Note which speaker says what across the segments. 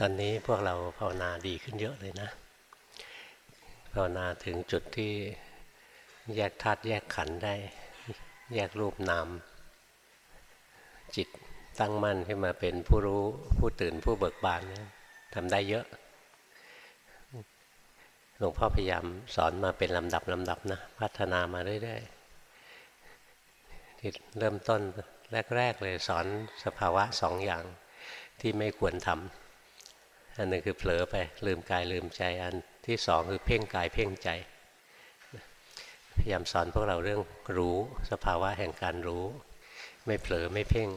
Speaker 1: ตอนนี้พวกเราภาวนาดีขึ้นเยอะเลยนะ ภาวนาถึงจุดที่แยกธาตุแยกขันได้ แยกรูปนาม จิตตั้งมั่นขึ้นมาเป็นผู้รู้ผู้ตื่นผู้เบิกบานทำได้เยอะหลวงพ่อพยายามสอนมาเป็นลำดับลำดับนะ พัฒนามาเรื่อยๆที่เริ่มต้นแรก ๆ เลยสอนสภาวะสองอย่างที่ไม่ควรทำ อันหนึ่งคือเผลอไปลืมกายลืมใจอันที่สองคือเพ่งกายเพ่งใจพยายามสอนพวกเราเรื่องรู้สภาวะแห่งการรู้ ไม่เผลอไม่เพ่ง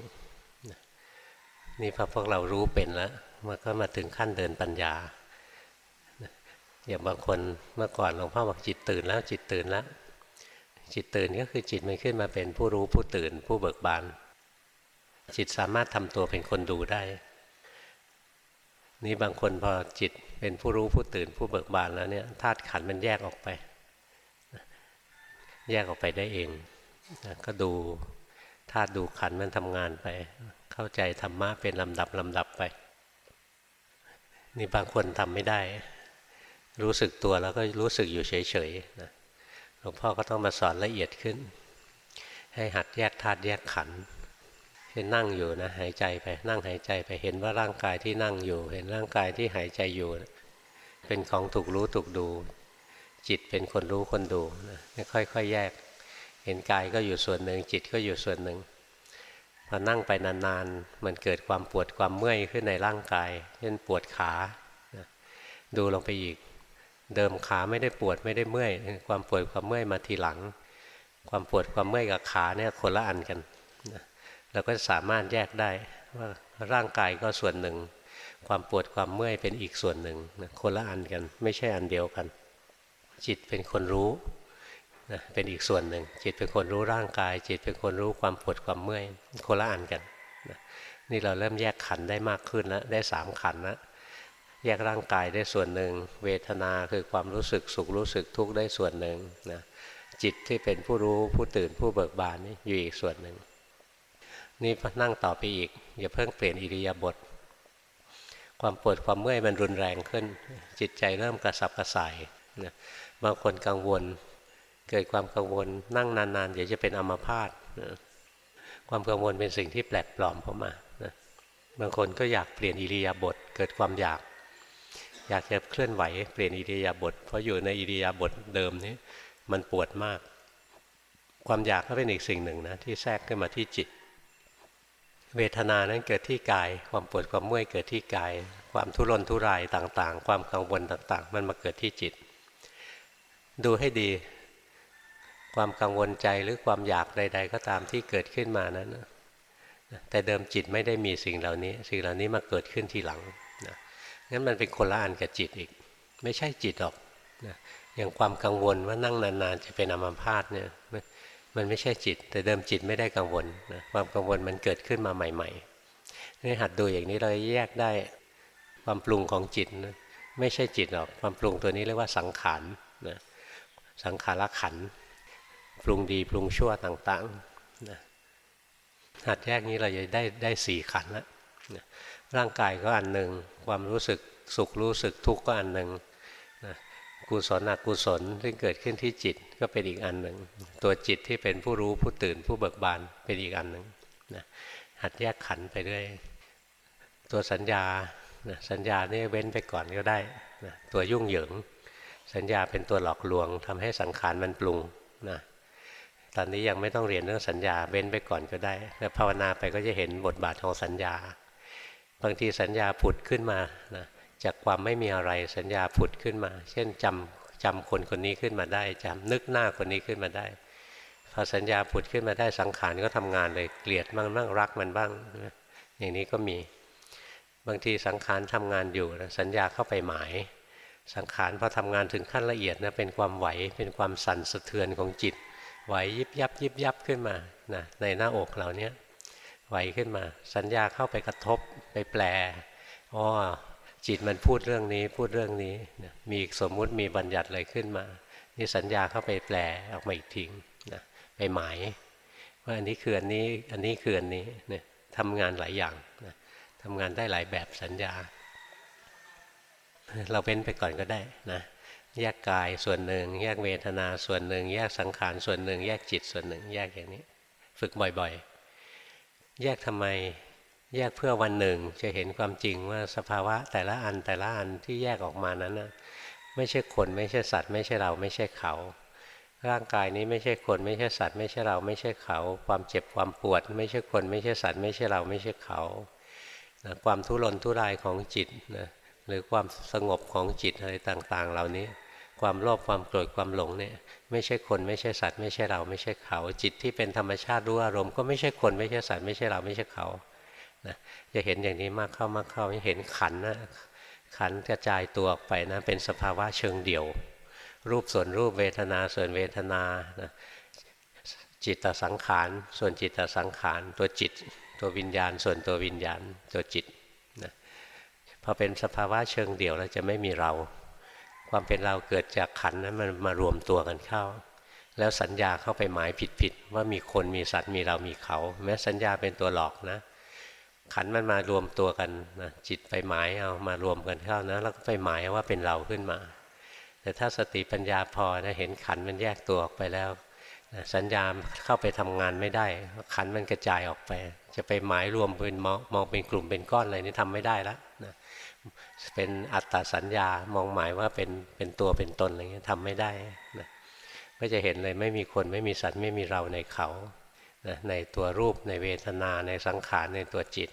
Speaker 1: นี่พอพวกเรารู้เป็นแล้วมันก็มาถึงขั้นเดินปัญญาอย่างบางคนเมื่อก่อนหลวงพ่อบอกจิตตื่นแล้วจิตตื่นแล้วจิตตื่นก็คือจิตมันขึ้นมาเป็นผู้รู้ผู้ตื่นผู้เบิกบาน จิตสามารถทำตัวเป็นคนดูได้ นี่บางคนพอจิตเป็นผู้รู้ผู้ตื่นผู้เบิกบานแล้วเนี่ยธาตุขันมันแยกออกไป แยกออกไปได้เอง ก็ดูธาตุดูขันมันทำงานไป เข้าใจธรรมะเป็นลำดับลำดับไป นี่บางคนทำไม่ได้ รู้สึกตัวแล้วก็รู้สึกอยู่เฉยๆนะหลวงพ่อก็ต้องมาสอนละเอียดขึ้น ให้หัดแยกธาตุแยกขันธ์ เห็นนั่งอยู่นะหายใจไปนั่งหายใจไปเห็นว่าร่างกายที่นั่งอยู่ เห็นร่างกายที่หายใจอยู่ เป็นของถูกรู้ถูกดู จิตเป็นคนรู้คนดูนะค่อยๆแยก เห็นกายก็อยู่ส่วนหนึ่งจิตก็อยู่ส่วนหนึ่งพอนั่งไปนานๆมันเกิดความปวดความเมื่อยขึ้นในร่างกายเช่นปวดขาดูลงไปอีก เดิมขาไม่ได้ปวดไม่ได้เมื่อย ความปวดความเมื่อยมาทีหลัง ความปวดความเมื่อยกับขาเนี่ยคนละอันกัน เราก็สามารถแยกได้ว่าร่างกายก็ส่วนหนึ่ง ความปวดความเมื่อยเป็นอีกส่วนหนึ่งคนละอันกัน ไม่ใช่อันเดียวกัน จิตเป็นคนรู้นะเป็นอีกส่วนหนึ่ง จิตเป็นคนรู้ร่างกาย จิตเป็นคนรู้ความปวดความเมื่อยคนละอันกันนะนี่เราเริ่มแยกขันได้มากขึ้นแล้วได้สามขันแล้วแยกร่างกายได้ส่วนหนึ่ง เวทนาคือความรู้สึกสุขรู้สึกทุกข์ได้ส่วนหนึ่งนะจิตที่เป็นผู้รู้ผู้ตื่นผู้เบิกบานนี่อยู่อีกส่วนหนึ่ง นี่นั่งต่อไปอีก อย่าเพิ่งเปลี่ยนอิริยาบถความปวดความเมื่อยมันรุนแรงขึ้น จิตใจเริ่มกระสับกระส่ายนะบางคนกังวล เกิดความกังวลนั่งนานๆเดี๋ยวจะเป็นอัมพาตนะความกังวลเป็นสิ่งที่แปลกปลอมเข้ามานะบางคนก็อยากเปลี่ยนอิริยาบถเกิดความอยาก อยากจะเคลื่อนไหวเปลี่ยนอิริยาบถเพราะอยู่ในอิริยาบถเดิมนี้มันปวดมาก ความอยากก็เป็นอีกสิ่งหนึ่งนะที่แทรกขึ้นมาที่จิต เวทนานั้นเกิดที่กาย ความปวดความเมื่อยเกิดที่กาย ความทุรนทุรายต่างๆ ความกังวลต่างๆ มันมาเกิดที่จิต ดูให้ดี ความกังวลใจหรือความอยากใด ๆ ก็ตามที่เกิดขึ้นมานั้นแต่เดิมจิตไม่ได้มีสิ่งเหล่านี้ สิ่งเหล่านี้มาเกิดขึ้นทีหลังนะงั้นมันเป็นคนละอันกับจิตอีก ไม่ใช่จิตหรอกนะอย่างความกังวลว่านั่งนานๆจะเป็นอัมพาตเนี่ย มันไม่ใช่จิต แต่เดิมจิตไม่ได้กังวลนะความกังวลมันเกิดขึ้นมาใหม่ๆนี่หัดดูอย่างนี้เราแยกได้ความปรุงของจิตนะไม่ใช่จิตหรอกความปรุงตัวนี้เรียกว่าสังขารนะสังขารขันปรุงดีปรุงชั่วต่างๆนะหัดแยกนี้เราจะได้ได้สี่ขันลนะร่างกายก็อันหนึ่งความรู้สึกสุขรู้สึกทุกข์ก็อันหนึ่ง กุศลอกุศลที่เกิดขึ้นที่จิตก็เป็นอีกอันหนึ่ง ตัวจิตที่เป็นผู้รู้ผู้ตื่นผู้เบิกบานเป็นอีกอันหนึ่งนะหัดแยกขันไปด้วยตัวสัญญานะสัญญานี่เว้นไปก่อนก็ได้นะตัวยุ่งเหยิง สัญญาเป็นตัวหลอกลวงทำให้สังขารมันปรุงนะตอนนี้ยังไม่ต้องเรียนเรื่องสัญญาเว้นไปก่อนก็ได้ แล้วภาวนาไปก็จะเห็นบทบาทของสัญญา บางทีสัญญาผุดขึ้นมานะ จากความไม่มีอะไรสัญญาผุดขึ้นมา เช่นจำจำคนคนนี้ขึ้นมาได้จำนึกหน้าคนนี้ขึ้นมาได้พอสัญญาผุดขึ้นมาได้สังขารก็ทำงานเลยเกลียดบ้างบ้างรักมันบ้าง อย่างนี้ก็มีบางทีสังขารทำงานอยู่สัญญาเข้าไปหมาย สังขารพอทำงานถึงขั้นละเอียดนะเป็นความไหวเป็นความสั่นสะเทือนของจิต ไหวยิบยับยิบยับขึ้นมานะในหน้าอกเราเนี้ยไหวขึ้นมา สัญญาเข้าไปกระทบไปแปลอ๋อ จิตมันพูดเรื่องนี้พูดเรื่องนี้มีสมมุติมีบัญญัติอะไรขึ้นมา นี่สัญญาเข้าไปแปลออกมาอีกทิ้งนะไปหมายว่าอันนี้คืออันนี้อันนี้คืออันนี้เนี่ยทำงานหลายอย่างนะทำงานได้หลายแบบสัญญา เราเป็นไปก่อนก็ได้นะแยกกายส่วนหนึ่ง แยกเวทนาส่วนหนึ่ง แยกสังขารส่วนหนึ่ง แยกจิตส่วนหนึ่ง แยกอย่างนี้ ฝึกบ่อยๆ แยกทำไม แยกเพื่อวันหนึ่งจะเห็นความจริงว่าสภาวะแต่ละอันแต่ละอันที่แยกออกมานั้นนะไม่ใช่คนไม่ใช่สัตว์ ไม่ใช่เราไม่ใช่เขา ร่างกายนี้ไม่ใช่คนไม่ใช่สัตว์ ไม่ใช่เราไม่ใช่เขา ความเจ็บความปวด ไม่ใช่คนไม่ใช่สัตว์ ไม่ใช่เราไม่ใช่เขานะความทุรนทุรายของจิตนะหรือความสงบของจิตอะไรต่างๆ เหล่านี้ ความโลภความโกรธความหลงเนี่ยไม่ใช่คนไม่ใช่สัตว์ ไม่ใช่เราไม่ใช่เขา จิตที่เป็นธรรมชาติรู้อารมณ์ก็ไม่ใช่คนไม่ใช่สัตว์ไม่ใช่เราไม่ใช่เขา นะจะเห็นอย่างนี้มากเข้ามากเข้าเห็นขันนะขันกระจายตัวออกไปนะเป็นสภาวะเชิงเดี่ยว รูปส่วนรูปเวทนาส่วนเวทนานะจิตตสังขาร ส่วนจิตตสังขาร ตัวจิต ตัววิญญาณ ส่วนตัววิญญาณ ตัวจิตนะพอเป็นสภาวะเชิงเดี่ยวแล้วจะไม่มีเรา ความเป็นเราเกิดจากขันนั้นมันมารวมตัวกันเข้า แล้วสัญญาเข้าไปหมายผิดๆว่ามีคนมีสัตว์มีเรามีเขา แม้สัญญาเป็นตัวหลอกนะ ขันมันมารวมตัวกันนะจิตไปหมายเอามารวมกันเข้านะแล้วก็ไปหมายว่าเป็นเราขึ้นมา แต่ถ้าสติปัญญาพอนะเห็นขันมันแยกตัวออกไปแล้วนะสัญญาเข้าไปทำงานไม่ได้ ขันมันกระจายออกไป จะไปหมายรวมเป็นมองมองเป็นกลุ่มเป็นก้อนอะไรนี่ทำไม่ได้แล้วนะเป็นอัตตาสัญญามองหมายว่าเป็นเป็นตัวเป็นตนอะไรเงี้ยทำไม่ได้นะก็จะเห็นเลยไม่มีคนไม่มีสัตว์ไม่มีเราในเขา นะในตัวรูปในเวทนาในสังขารในตัวจิต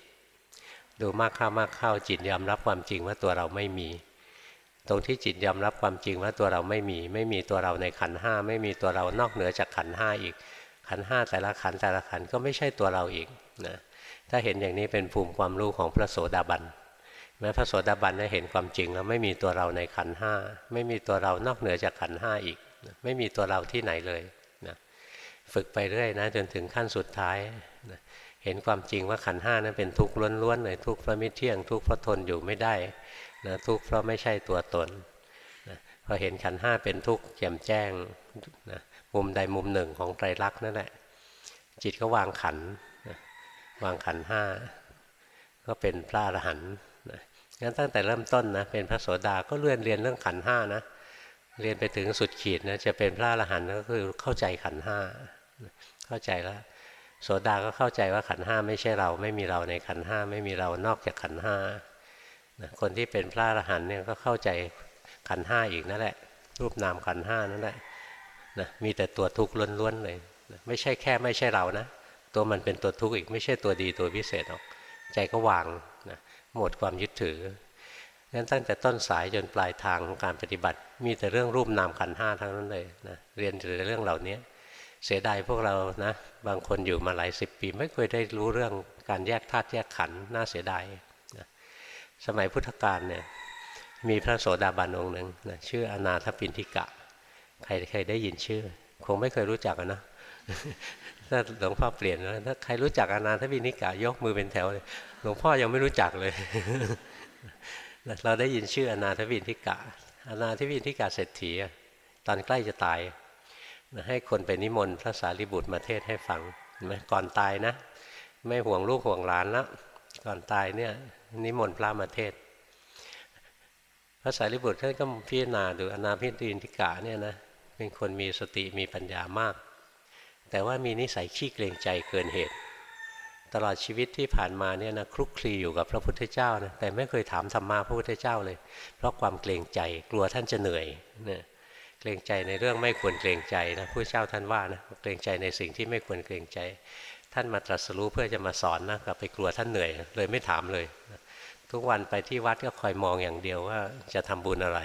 Speaker 1: ดูมากเข้ามากเข้าจิตยอมรับความจริงว่าตัวเราไม่มี ตรงที่จิตยอมรับความจริงว่าตัวเราไม่มี ไม่มีตัวเราในขันห้าไม่มีตัวเรานอกเหนือจากขันห้าอีก ขันห้าแต่ละขันแต่ละขันก็ไม่ใช่ตัวเราอีกนะถ้าเห็นอย่างนี้เป็นภูมิความรู้ของพระโสดาบันแม้พระโสดาบันได้เห็นความจริงแล้วไม่มีตัวเราในขันห้าไม่มีตัวเรานอกเหนือจากขันห้าอีก ไม่มีตัวเราที่ไหนเลย ฝึกไปเรื่อยนะ จนถึงขั้นสุดท้ายนะเห็นความจริงว่าขันห้านั้นเป็นทุกข์ล้วนๆเลยทุกข์เพราะไม่เที่ยงทุกข์เพราะทนอยู่ไม่ได้นะทุกข์เพราะไม่ใช่ตัวตนนะพอเห็นขันห้าเป็นทุกข์แจ่มแจ้งนะมุมใดมุมหนึ่งของไตรลักษณ์นั่นแหละ จิตก็วางขันนะวางขันห้าก็เป็นพระอรหันต์นะงั้นตั้งแต่เริ่มต้นนะเป็นพระโสดาก็เลื่อนเรียนเรื่องขันห้านะเรียนไปถึงสุดขีดนะจะเป็นพระอรหันต์ก็คือเข้าใจขันห้า เข้าใจแล้วโสดาก็เข้าใจว่าขันห้าไม่ใช่เรา ไม่มีเราในขันห้าไม่มีเรานอกจากขันห้าคนที่เป็นพระอรหันต์เนี่ยก็เข้าใจขันห้าอีกนั่นแหละ รูปนามขันห้านั่นแหละนะมีแต่ตัวทุกข์ล้วนๆเลยนะไม่ใช่แค่ไม่ใช่เรานะ ตัวมันเป็นตัวทุกข์อีกไม่ใช่ตัวดีตัวพิเศษหรอก ใจก็วางนะหมดความยึดถืองั้นตั้งแต่ต้นสายจนปลายทางของการปฏิบัติ มีแต่เรื่องรูปนามขันห้าทั้งนั้นเลยนะเรียนแต่เรื่องเหล่านี้ เสียดายพวกเรานะบางคนอยู่มาหลายสิบปี ไม่เคยได้รู้เรื่องการแยกธาตุแยกขันธ์น่าเสียดายนะสมัยพุทธกาลเนี่ยมีพระโสดาบันองค์หนึ่งนะชื่ออนาถปินทิกะ ใครใครได้ยินชื่อ คงไม่เคยรู้จักนะถ้าหลวงพ่อเปลี่ยนแล้วถ้าใครรู้จักอนาถปินทิกะยกมือเป็นแถวเลยหลวงพ่อยังไม่รู้จักเลยเราได้ยินชื่ออนาถวินทิกะอนาถวินทิกะเศรษฐีตอนใกล้จะตาย ให้คนไปนิมนต์พระสารีบุตรมาเทศให้ฟังเห็นไหมก่อนตายนะ ไม่ห่วงลูกห่วงหลานแล้วก่อนตายเนี่ยนิมนต์พระมาเทศ พระสารีบุตรท่านก็พิจารณาดูอนาพิินทิกะเนี่ยนะเป็นคนมีสติมีปัญญามาก แต่ว่ามีนิสัยขี้เกรงใจเกินเหตุ ตลอดชีวิตที่ผ่านมาเนี่ยนะคลุกคลีอยู่กับพระพุทธเจ้านะแต่ไม่เคยถามธรรมะพระพุทธเจ้าเลย เพราะความเกรงใจกลัวท่านจะเหนื่อยเนี่ย เกรงใจในเรื่องไม่ควรเกรงใจนะผู้เจ้าท่านว่านะเกรงใจในสิ่งที่ไม่ควรเกรงใจ ท่านมาตรัสรู้เพื่อจะมาสอนนะกลับไปกลัวท่านเหนื่อย เลยไม่ถามเลย ทุกวันไปที่วัดก็คอยมองอย่างเดียวว่าจะทำบุญอะไร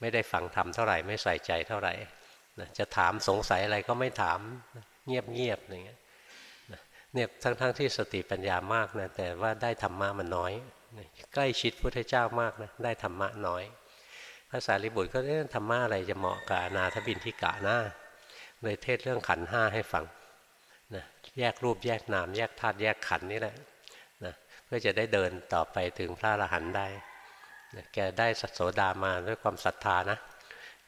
Speaker 1: ไม่ได้ฟังธรรมเท่าไหร่ไม่ใส่ใจเท่าไหร่จะถามสงสัยอะไรก็ไม่ถามเงียบเงียบอย่างเงี้ยเนี่ยทั้งๆทที่สติปัญญามากนะแต่ว่าได้ธรรมะมันน้อย ใกล้ชิดพุทธเจ้ามากนะได้ธรรมะน้อย ระสารีบุตรก็เรื่องธรรมะอะไรจะเหมาะกับนาถบินทิกะหน้าเลยเทศเรื่องขันห้าให้ฟังนะแยกรูปแยกนาม แยกธาตุแยกขันนี่แหละนะเพื่อจะได้เดินต่อไปถึงพระอรหันต์ได้นะแกได้สัตโสดามาด้วยความศรัทธานะ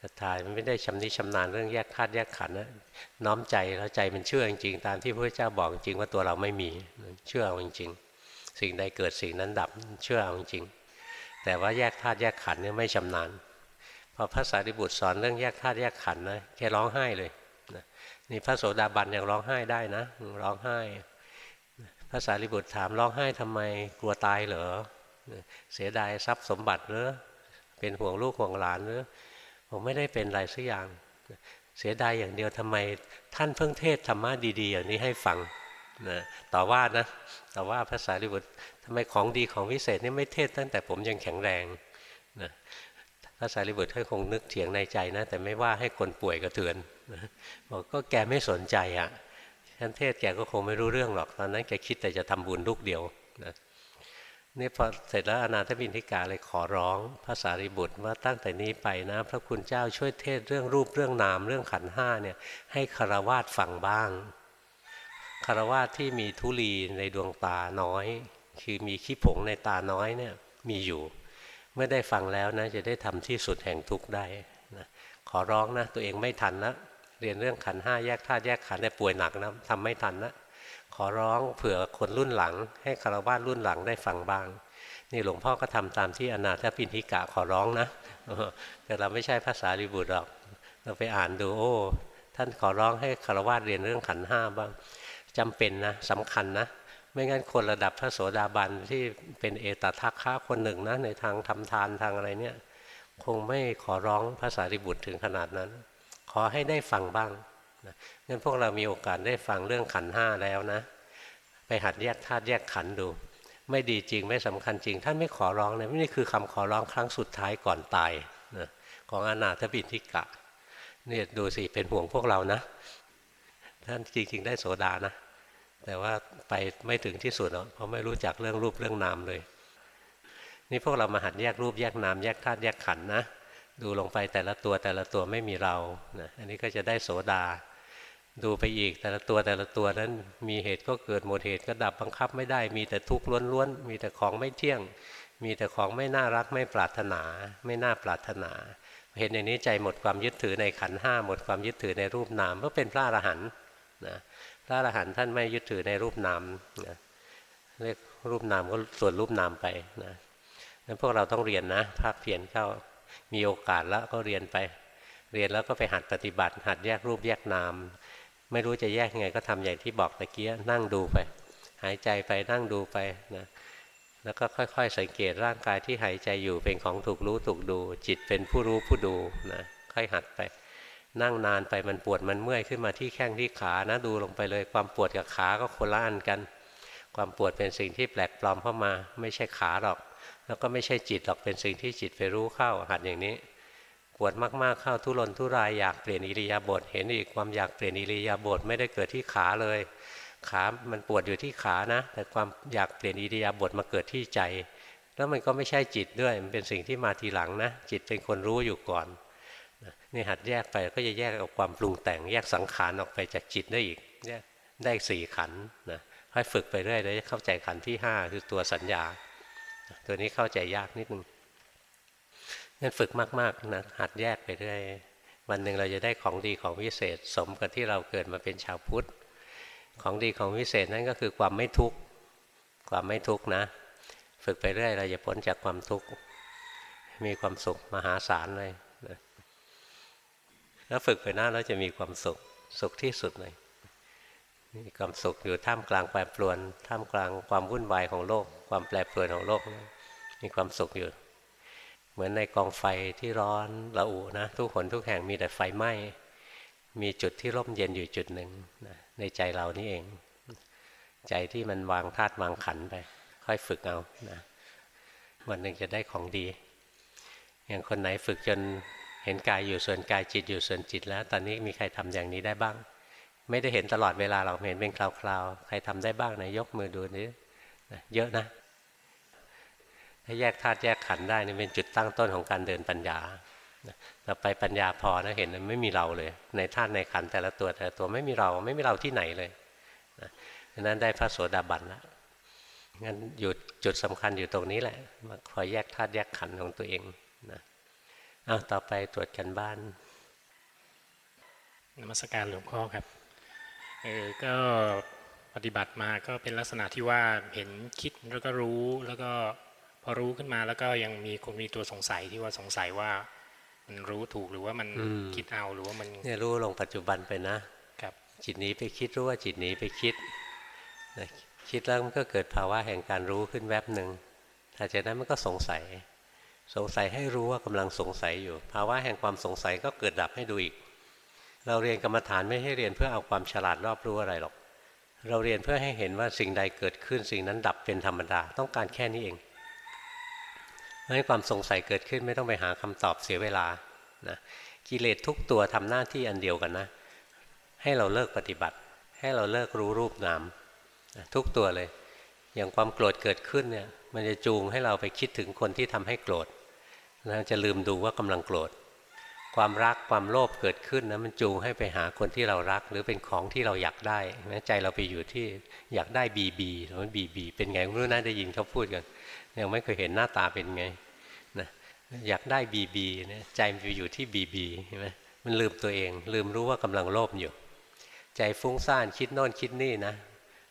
Speaker 1: ศรัทธามันไม่ได้ชำนิชำนาญเรื่องแยกธาตุแยกขันนะน้อมใจแล้วใจมันเชื่อจริงๆตามที่พระเจ้าบอกจริงว่าตัวเราไม่มีเชื่อเอาจริงๆสิ่งใดเกิดสิ่งนั้นดับเชื่อเอาจริงแต่ว่าแยกธาตุแยกขันเนี่ยไม่ชำนาญ พอพระสารีบุตรสอนเรื่องแยกธาตุแยกขันธ์นะแกร้องไห้เลยนะนี่พระโสดาบันยังร้องไห้ได้นะร้องไห้พระสารีบุตรถามร้องไห้ทำไมกลัวตายเหรอเสียดายทรัพย์สมบัติหรือเป็นห่วงลูกห่วงหลานหรือผมไม่ได้เป็นอะไรสักอย่าง เสียดายอย่างเดียวทำไมท่านเพิ่งเทศธรรมะดีๆ อย่างนี้ให้ฟังนะต่อว่านะต่อว่าพระสารีบุตรทำไมของดีของวิเศษนี่ไม่เทศตั้งแต่ผมยังแข็งแรงนะ พระสารีบุตรท่านคงนึกเถียงในใจนะ แต่ไม่ว่าให้คนป่วยกระเทือนบอกก็แกไม่สนใจอะ่ะท่านเทศแกก็คงไม่รู้เรื่องหรอกตอนนั้นแกคิดแต่จะทำบุญลูกเดียวนะนี่พอเสร็จแล้วอนาถบินทิกาเลยขอร้องพระสารีบุตรว่าตั้งแต่นี้ไปนะ พระคุณเจ้าช่วยเทศเรื่องรูปเรื่องนามเรื่องขันห้าเนี่ยให้คารวาสฟังบ้างคารวาสที่มีทุลีในดวงตาน้อย คือมีขี้ผงในตาน้อยเนี่ยมีอยู่ เมื่อได้ฟังแล้วนะจะได้ทำที่สุดแห่งทุกข์ได้นะขอร้องนะตัวเองไม่ทันนะเรียนเรื่องขันห้าแยกธาตุแยกขันธ์แต่ป่วยหนักนะทำไม่ทันนะขอร้องเผื่อคนรุ่นหลัง ให้คารวะรุ่นหลังได้ฟังบ้าง นี่หลวงพ่อก็ทำตามที่อนาถปินทิกะขอร้องนะแต่เราไม่ใช่ภาษาลิบุตรหรอก เราไปอ่านดูโอ้ท่านขอร้องให้คารวะเรียนเรื่องขันห้าบ้างจำเป็นนะสำคัญนะ ไม่งั้นคนระดับพระโสดาบันที่เป็นเอตทัคคะคนหนึ่งนะในทางทำทานทางอะไรเนี่ย คงไม่ขอร้องภาษาริบุตรถึงขนาดนั้น ขอให้ได้ฟังบ้างนะงั้นพวกเรามีโอกาสได้ฟังเรื่องขันห้าแล้วนะ ไปหัดแยกธาตุแยกขันดู ไม่ดีจริงไม่สำคัญจริง ท่านไม่ขอร้องเนะนี่คือคำขอร้องครั้งสุดท้ายก่อนตายนะของอนาถบิณฑิกะเนี่ยดูสิเป็นห่วงพวกเรานะ ท่านจริงๆได้โสดานะ แต่ว่าไปไม่ถึงที่สุดหรอกเพราะไม่รู้จักเรื่องรูปเรื่องนามเลย นี่พวกเรามาหัดแยกรูปแยกนามแยกธาตุแยกขันนะ ดูลงไปแต่ละตัวแต่ละตัวไม่มีเรานะอันนี้ก็จะได้โสดา ดูไปอีกแต่ละตัวแต่ละตัวนั้นมีเหตุก็เกิดหมดเหตุก็ดับบังคับไม่ได้ มีแต่ทุกข์ล้วนๆมีแต่ของไม่เที่ยง มีแต่ของไม่น่ารักไม่ปรารถนา ไม่น่าปรารถนา เห็นอย่างนี้ใจหมดความยึดถือในขันห้าหมดความยึดถือในรูปนามก็เป็นพระอรหันต์นะ พระอรหันต์ท่านไม่ยึดถือในรูปนามนะเรียกรูปนามก็ส่วนรูปนามไปนะนั้นพวกเราต้องเรียนนะภาคเพียรเข้ามีโอกาสแล้วก็เรียนไป เรียนแล้วก็ไปหัดปฏิบัติ หัดแยกรูปแยกนาม ไม่รู้จะแยกไงก็ทำอย่างที่บอกตะเกียนั่งดูไป หายใจไปนั่งดูไปนะแล้วก็ค่อยๆ สังเกตร่างกายที่หายใจอยู่เป็นของถูกรู้ถูกดู จิตเป็นผู้รู้ผู้ดูนะค่อยหัดไป นั่งนานไปมันปวดมันเมื่อยขึ้นมาที่แข้งที่ขานะดูลงไปเลย ความปวดกับขาก็คนละอันกัน ความปวดเป็นสิ่งที่แปลกปลอมเข้ามา ไม่ใช่ขาหรอก แล้วก็ไม่ใช่จิตหรอกเป็นสิ่งที่จิตไปรู้เข้าหัดอย่างนี้ปวดมากๆเข้าทุรนทุรายอยากเปลี่ยนอิริยาบถเห็นอีกความอยากเปลี่ยนอิริยาบถไม่ได้เกิดที่ขาเลย ขา มันปวดอยู่ที่ขานะ แต่ความอยากเปลี่ยนอิริยาบถมาเกิดที่ใจ แล้วมันก็ไม่ใช่จิตด้วยมันเป็นสิ่งที่มาทีหลังนะ จิตเป็นคนรู้อยู่ก่อน นี่หัดแยกไปก็จะแยกเอาความปรุงแต่ง แยกสังขารออกไปจากจิตได้อีกแยกได้สี่ขันนะค่อยฝึกไปเรื่อยเลยเข้าใจขันที่ห้าคือตัวสัญญา ตัวนี้เข้าใจยากนิดนึงงั้นฝึกมากๆนะหัดแยกไปเรื่อยวันหนึ่งเราจะได้ของดีของวิเศษ สมกับที่เราเกิดมาเป็นชาวพุทธ ของดีของวิเศษนั่นก็คือความไม่ทุกข์ความไม่ทุกข์นะ ฝึกไปเรื่อยเราจะพ้นจากความทุกข์มีความสุขมหาศาลเลย แล้วฝึกไปหนะเราจะมีความสุขสุขที่สุดเลยมีความสุขอยู่ท่ามกลางแปรปรวน ท่ามกลางความวุ่นวายของโลก ความแปรปรวนของโลก มีความสุขอยู่ เหมือนในกองไฟที่ร้อนระอุนะ ทุกคนทุกแห่งมีแต่ไฟไหม้มีจุดที่ร่มเย็นอยู่จุดหนึ่งนะในใจเรานี่เอง ใจที่มันวางธาตุวางขันไป ค่อยฝึกเอานะวันหนึ่งจะได้ของดี อย่างคนไหนฝึกจน เห็นกายอยู่ส่วนกายจิตอยู่ส่วนจิตแล้ว ตอนนี้มีใครทำอย่างนี้ได้บ้าง ไม่ได้เห็นตลอดเวลาเราเห็นเป็นคราวๆ ใครทำได้บ้างนะยกมือดูนี้เยอะนะ ถ้าแยกธาตุแยกขันได้นี่เป็นจุดตั้งต้นของการเดินปัญญาเราไปปัญญาพอนะเห็นไม่มีเราเลย ในธาตุในขันแต่ละตัวแต่ละตัวไม่มีเราไม่มีเราที่ไหนเลยดังนั้นได้พระโสดาบันแล้วงั้นอยู่จุดสำคัญอยู่ตรงนี้แหละมาคอยแยกธาตุแยกขันของตัวเองนะ อ้าวต่อไปตรวจกันบ้าน
Speaker 2: นมัสการหลวงพ่อครับเออก็ปฏิบัติมาก็เป็นลักษณะที่ว่าเห็นคิดแล้วก็รู้แล้วก็พอรู้ขึ้นมาแล้วก็ยังมีคนมีตัวสงสัยที่ว่าสงสัยว่ามันรู้ถูกหรือว่ามันคิดเอาหรือว่ามัน
Speaker 1: เนี่ยรู้ลงปัจจุบันไปนะ
Speaker 2: ครับ
Speaker 1: จิตหนีไปคิดรู้ว่าจิตหนีไปคิดนะคิดแล้วมันก็เกิดภาวะแห่งการรู้ขึ้นแวบหนึ่งหลังจากนั้นมันก็สงสัย สงสัยให้รู้ว่ากำลังสงสัยอยู่ ภาวะแห่งความสงสัยก็เกิดดับให้ดูอีก เราเรียนกรรมฐานไม่ให้เรียนเพื่อเอาความฉลาดรอบรู้อะไรหรอก เราเรียนเพื่อให้เห็นว่าสิ่งใดเกิดขึ้นสิ่งนั้นดับเป็นธรรมดา ต้องการแค่นี้เองเพราะความสงสัยเกิดขึ้นไม่ต้องไปหาคำตอบเสียเวลานะกิเลสทุกตัวทำหน้าที่อันเดียวกันนะ ให้เราเลิกปฏิบัติ ให้เราเลิกรู้รูปนามนะทุกตัวเลย อย่างความโกรธเกิดขึ้นเนี่ยมันจะจูงให้เราไปคิดถึงคนที่ทำให้โกรธ เราจะลืมดูว่ากำลังโกรธ ความรักความโลภเกิดขึ้นนะมันจูงให้ไปหาคนที่เรารัก หรือเป็นของที่เราอยากได้แม้ใจเราไปอยู่ที่อยากได้บีบีสมมติบีบีเป็นไงไม่รู้นะได้ยินเขาพูดกันยังไม่เคยเห็นหน้าตาเป็นไงนะอยากได้บีบีนี่ยใจมันไปอยู่ที่บีบีใช่ไหมมันลืมตัวเอง ลืมรู้ว่ากำลังโลภอยู่ ใจฟุ้งซ่านคิดโน่นคิดนี่นะ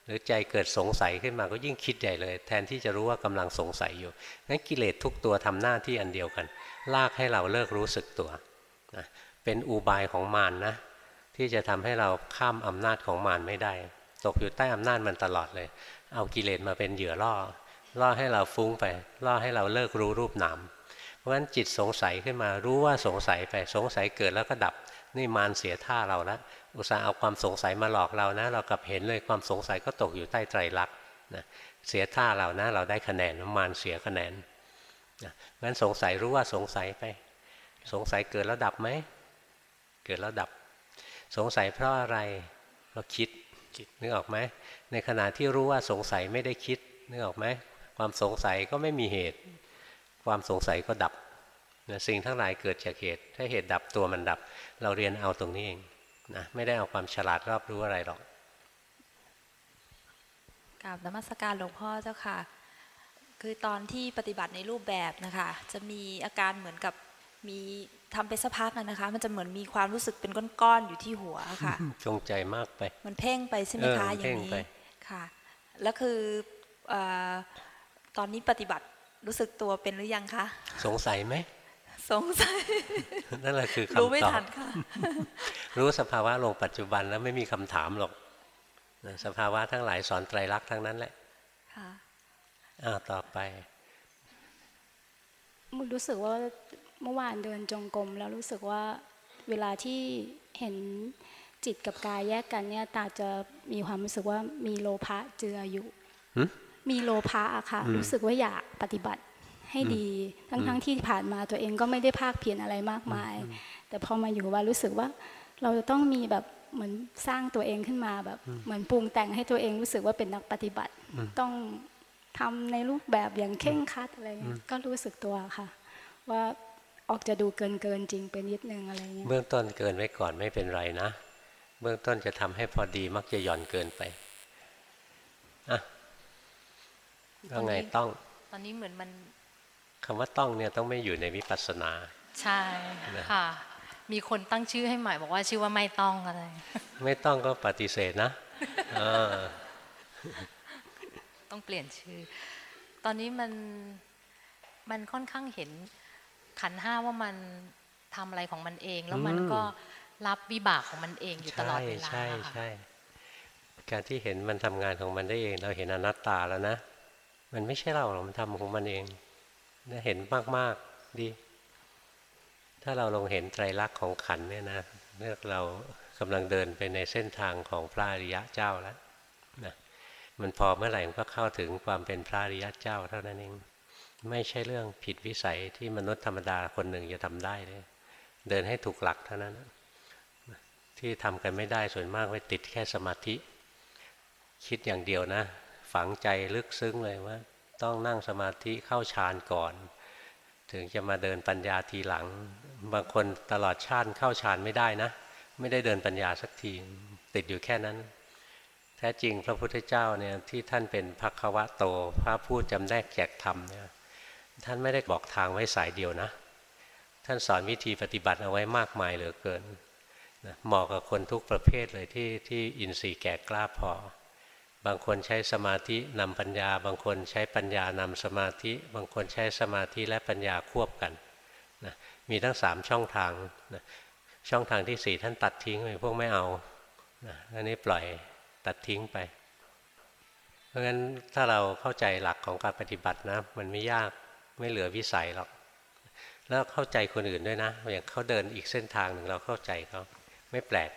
Speaker 1: หรือใจเกิดสงสัยขึ้นมาก็ยิ่งคิดใหญ่เลย แทนที่จะรู้ว่ากำลังสงสัยอยู่งั้นกิเลสทุกตัวทำหน้าที่อันเดียวกัน ลากให้เราเลิกรู้สึกตัวนะเป็นอุบายของมารนนะที่จะทำให้เราข้ามอำนาจของมารไม่ได้ ตกอยู่ใต้อำนาจมันตลอดเลย เอากิเลสมาเป็นเหยื่อล่อ ล่อให้เราฟุ้งไป ล่อให้เราเลิกรู้รูปนาม เพราะฉะนั้นจิตสงสัยขึ้นมารู้ว่าสงสัยไปสงสัยเกิดแล้วก็ดับ นี่มารเสียท่าเราแล้ว อุตส่าห์เอาความสงสัยมาหลอกเรานะ เรากลับเห็นเลยความสงสัยก็ตกอยู่ใต้ไตรลักษณ์นะเสียท่าเรานะ เราได้คะแนนมารเสียคะแนนนะงั้นสงสัยรู้ว่าสงสัยไป สงสัยเกิดแล้วดับไหม เกิดแล้วดับ สงสัยเพราะอะไรเราคิด
Speaker 2: คิด
Speaker 1: นึกออกไหมในขณะที่รู้ว่าสงสัยไม่ได้คิดนึกออกไหมความสงสัยก็ไม่มีเหตุ ความสงสัยก็ดับนะสิ่งทั้งหลายเกิดจากเหตุ ถ้าเหตุดับตัวมันดับ เราเรียนเอาตรงนี้เอง นะไม่ได้เอาความฉลาดรอบรู้อะไรหรอก
Speaker 3: กราบนมัสการหลวงพ่อเจ้าค่ะ คือตอนที่ปฏิบัติในรูปแบบนะคะ จะมีอาการเหมือนกับมีทำไปสักพักอะนะคะ มันจะเหมือนมีความรู้สึกเป็นก้อนๆอยู่ที่หัวค่ะ
Speaker 1: จงใจมากไป
Speaker 3: มันเพ่งไปใช่ไหมคะ
Speaker 1: เออ
Speaker 3: อ
Speaker 1: เพ่
Speaker 3: ย่างงนี้
Speaker 1: ไป
Speaker 3: ค่ะ แล้วคือเออตอนนี้ปฏิบัติรู้สึกตัวเป็นหรือยังคะ
Speaker 1: สงสัยไหม
Speaker 3: สงสัย
Speaker 1: นั่นแหละคือ
Speaker 3: รู้
Speaker 1: คำ
Speaker 3: ไม่
Speaker 1: ตอ
Speaker 3: ทั
Speaker 1: บ
Speaker 3: นค่ะ
Speaker 1: รู้สภาวะลงปัจจุบันแล้วไม่มีคำถามหรอกนะสภาวะทั้งหลายสอนไตรลักษณ์ทั้งนั้นแหละ
Speaker 3: ค่ะ
Speaker 1: อ้าวต่อไป
Speaker 4: มันรู้สึกว่าเมื่อวานเดินจงกรมแล้วรู้สึกว่าเวลาที่เห็นจิตกับกายแยกกันเนี่ยตาจะมีความรู้สึกว่ามีโลภะเจืออยู่
Speaker 1: หึ
Speaker 4: มีโลภะอะค่ะ
Speaker 1: อืม
Speaker 4: รู้สึกว่าอยากปฏิบัติ ให้ดี ทั้งๆที่ผ่านมาตัวเองก็ไม่ได้ภาคเพียรอะไรมากมาย แต่พอมาอยู่ว่ารู้สึกว่าเราจะต้องมีแบบเหมือนสร้างตัวเองขึ้นมาแบบ เหมือนปรุงแต่งให้ตัวเองรู้สึกว่าเป็นนักปฏิบัติ ต้องทำในรูปแบบอย่างเข่งครัดอะไรเงี้ยก็รู้สึกตัวค่ะ ว่าออกจะดูเกินเกินๆจริงไปนิดนึงอะไรเงี้ย
Speaker 1: เบื้องต้นเกินไว้ก่อนไม่เป็นไรนะ เบื้องต้นจะทำให้พอดีมักจะหย่อนเกินไปอะว่าไงต้อง
Speaker 5: ตอนนี้เหมือนมัน
Speaker 1: คำว่าต้องเนี่ยต้องไม่อยู่ในวิปัสสนา
Speaker 5: ใช่
Speaker 1: นะ
Speaker 5: ค่ะ มีคนตั้งชื่อให้ใหม่บอกว่าชื่อว่าไม่ต้องอะไร
Speaker 1: ไม่ต้องก็ปฏิเสธนะเออ
Speaker 5: ต้องเปลี่ยนชื่อ ตอนนี้มันมันค่อนข้างเห็นขันธ์ห้าว่ามันทำอะไรของมันเอง แล้วมันก็รับวิบากของมันเองอยู่ตลอดเวลา
Speaker 1: ใช่
Speaker 5: ค่ะ
Speaker 1: ใช่การที่เห็นมันทำงานของมันได้เอง เราเห็นอนัตตาแล้วนะ มันไม่ใช่เราหรอกมันทำของมันเอง นะเห็นมาก ๆ ดี ถ้าเราลงเห็นไตรลักษณ์ของขันเนี่ยนะเรียกเรากำลังเดินไปในเส้นทางของพระอริยะเจ้าแล้วนะมันพอเมื่อไหร่ก็เข้าถึงความเป็นพระอริยะเจ้าเท่านั้นเองไม่ใช่เรื่องผิดวิสัยที่มนุษย์ธรรมดาคนหนึ่งจะทำได้เลยเดินให้ถูกหลักเท่านั้นนะที่ทำกันไม่ได้ส่วนมากไปติดแค่สมาธิ คิดอย่างเดียวนะ ฝังใจลึกซึ้งเลยว่า ต้องนั่งสมาธิเข้าฌานก่อน ถึงจะมาเดินปัญญาทีหลัง บางคนตลอดชาติเข้าฌานไม่ได้นะ ไม่ได้เดินปัญญาสักทีติดอยู่แค่นั้น แท้จริงพระพุทธเจ้าเนี่ยที่ท่านเป็นพักควะโต พระผู้จำแนกแจกธรรมเนี่ยท่านไม่ได้บอกทางไว้สายเดียวนะ ท่านสอนวิธีปฏิบัติเอาไว้มากมายเหลือเกินเหมาะกับคนทุกประเภทเลยที่ที่อินทรีย์แก่กล้าพอ บางคนใช้สมาธินำปัญญา บางคนใช้ปัญญานำสมาธิ บางคนใช้สมาธิและปัญญาควบกันนะมีทั้งสามช่องทางนะช่องทางที่สี่ท่านตัดทิ้งไปพวกไม่เอานะอันนี้ปล่อยตัดทิ้งไป เพราะฉะนั้นถ้าเราเข้าใจหลักของการปฏิบัตินะมันไม่ยากไม่เหลือวิสัยหรอกแล้วเข้าใจคนอื่นด้วยนะอย่างเขาเดินอีกเส้นทางหนึ่งเราเข้าใจเขาไม่แปลก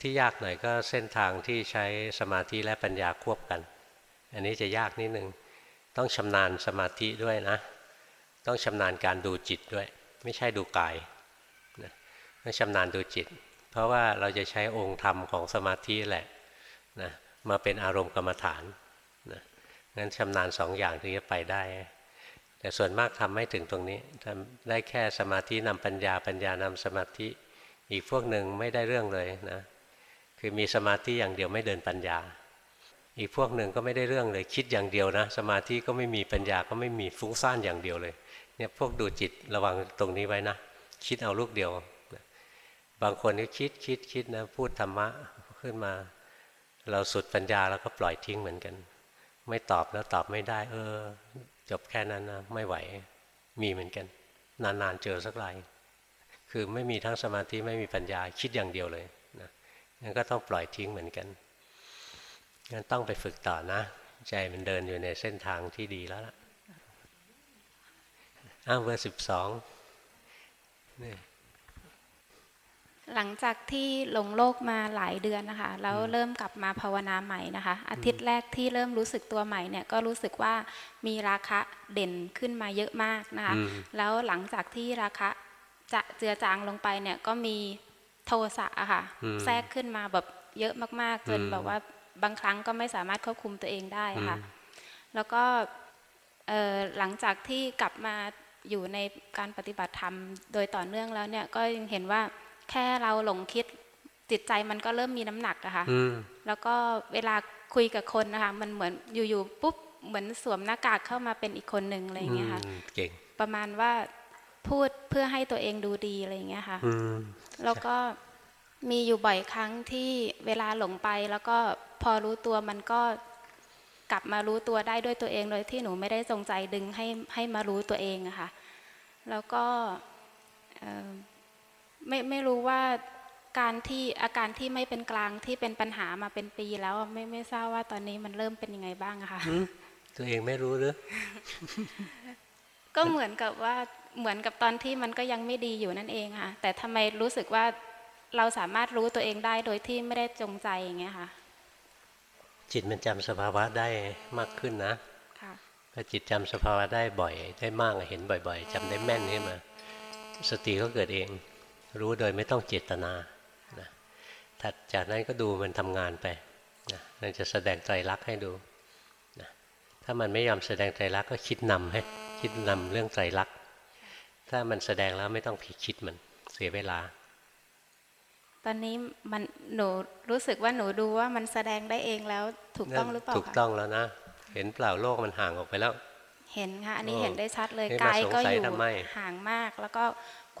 Speaker 1: ที่ยากหน่อยก็เส้นทางที่ใช้สมาธิและปัญญาควบกัน อันนี้จะยากนิดนึง ต้องชำนาญสมาธิด้วยนะ ต้องชำนาญการดูจิตด้วย ไม่ใช่ดูกายนะต้องชำนาญดูจิต เพราะว่าเราจะใช้องค์ธรรมของสมาธิแหละนะมาเป็นอารมณ์กรรมฐานนะงั้นชำนาญสองอย่างถึงจะไปได้ แต่ส่วนมากทำไม่ถึงตรงนี้ทำได้แค่สมาธินำปัญญาปัญญานำสมาธิ อีกพวกหนึ่งไม่ได้เรื่องเลยนะ คือมีสมาธิอย่างเดียวไม่เดินปัญญา อีกพวกหนึ่งก็ไม่ได้เรื่องเลยคิดอย่างเดียวนะ สมาธิก็ไม่มีปัญญาก็ไม่มีฟุ้งซ่านอย่างเดียวเลยเนี่ยพวกดูจิตระวังตรงนี้ไว้นะ คิดเอาลูกเดียว บางคนก็คิดคิดคิดนะพูดธรรมะขึ้นมา เราสุดปัญญาแล้วก็ปล่อยทิ้งเหมือนกัน ไม่ตอบแล้วตอบไม่ได้ เออ จบแค่นั้นนะไม่ไหวมีเหมือนกัน นานๆเจอสักรายคือไม่มีทั้งสมาธิไม่มีปัญญาคิดอย่างเดียวเลย งั้นก็ต้องปล่อยทิ้งเหมือนกันงั้นต้องไปฝึกต่อนะ ใจมันเดินอยู่ในเส้นทางที่ดีแล้วล่ะอ้าวเบอร์สิบสองนี่
Speaker 6: หลังจากที่หลงโลกมาหลายเดือนนะคะ แล้วเริ่มกลับมาภาวนาใหม่นะคะ อาทิตย์แรกที่เริ่มรู้สึกตัวใหม่เนี่ยก็รู้สึกว่ามีราคะเด่นขึ้นมาเยอะมากนะคะ
Speaker 1: อืม
Speaker 6: แล้วหลังจากที่ราคะจะเจือจางลงไปเนี่ยก็มี โทสะอะค่ะ
Speaker 1: อืม
Speaker 6: แทรกขึ้นมาแบบเยอะมากๆจน
Speaker 1: อืม
Speaker 6: แบบว่าบางครั้งก็ไม่สามารถควบคุมตัวเองได้อะค่ะ
Speaker 1: อืม
Speaker 6: แล้วก็เอ่อหลังจากที่กลับมาอยู่ในการปฏิบัติธรรมโดยต่อเนื่องแล้วเนี่ยก็ยังเห็นว่าแค่เราหลงคิดจิตใจมันก็เริ่มมีน้ำหนักอะค่ะ
Speaker 1: อืม
Speaker 6: แล้วก็เวลาคุยกับคนนะคะมันเหมือนอยู่ๆปุ๊บเหมือนสวมหน้ากากเข้ามาเป็นอีกคนหนึ่งอะไรอย่างเงี้ยค่ะ
Speaker 1: อืมเก่ง
Speaker 6: ประมาณว่าพูดเพื่อให้ตัวเองดูดีอะไรอย่างเงี้ยค่ะ
Speaker 1: อืม
Speaker 6: แล้วก็มีอยู่บ่อยครั้งที่เวลาหลงไป แล้วก็พอรู้ตัวมันก็กลับมารู้ตัวได้ด้วยตัวเองโดยที่หนูไม่ได้จงใจดึงให้ให้มารู้ตัวเองอะค่ะ แล้วก็เอ่อไม่ไม่รู้ว่าการที่อาการที่ไม่เป็นกลางที่เป็นปัญหามาเป็นปีแล้วอะไม่ไม่ทราบว่าตอนนี้มันเริ่มเป็นยังไงบ้างอะค่ะ
Speaker 1: ตัวเองไม่รู้หรือ
Speaker 6: ก็เหมือนกับว่า เหมือนกับตอนที่มันก็ยังไม่ดีอยู่นั่นเองค่ะ แต่ทำไมรู้สึกว่าเราสามารถรู้ตัวเองได้โดยที่ไม่ได้จงใจอย่างเงี้ยค่ะ
Speaker 1: จิตมันจำสภาวะได้มากขึ้นนะ
Speaker 6: ค่ะ
Speaker 1: พอจิตจำสภาวะได้บ่อย ได้มากเห็นบ่อย ๆจำได้แม่นขึ้นมา สติก็เกิดเอง รู้โดยไม่ต้องเจตนานะถัดจากนั้นก็ดูมันทำงานไปนะมันจะแสดงไตรลักษณ์ให้ดูนะถ้ามันไม่ยอมแสดงไตรลักษณ์ก็คิดนำให้ คิดนำเรื่องไตรลักษณ์ ถ้ามันแสดงแล้วไม่ต้องผิดคิดมันเสียเวลา
Speaker 6: ตอนนี้มันหนูรู้สึกว่าหนูดูว่ามันแสดงได้เองแล้วถูกต้องหรือเปล่า
Speaker 1: ถูก
Speaker 6: คะ
Speaker 1: ต้องแล้วนะ เห็นเปล่าโลกมันห่างออกไปแล้ว
Speaker 6: เห็นค่ะ อันนี้
Speaker 1: โอ้
Speaker 6: เห็นได้ชัดเลย
Speaker 1: นี่มากา
Speaker 6: ยก็
Speaker 1: สงสั
Speaker 6: อยยู่
Speaker 1: ทำไม
Speaker 6: ห่างมาก แล้วก็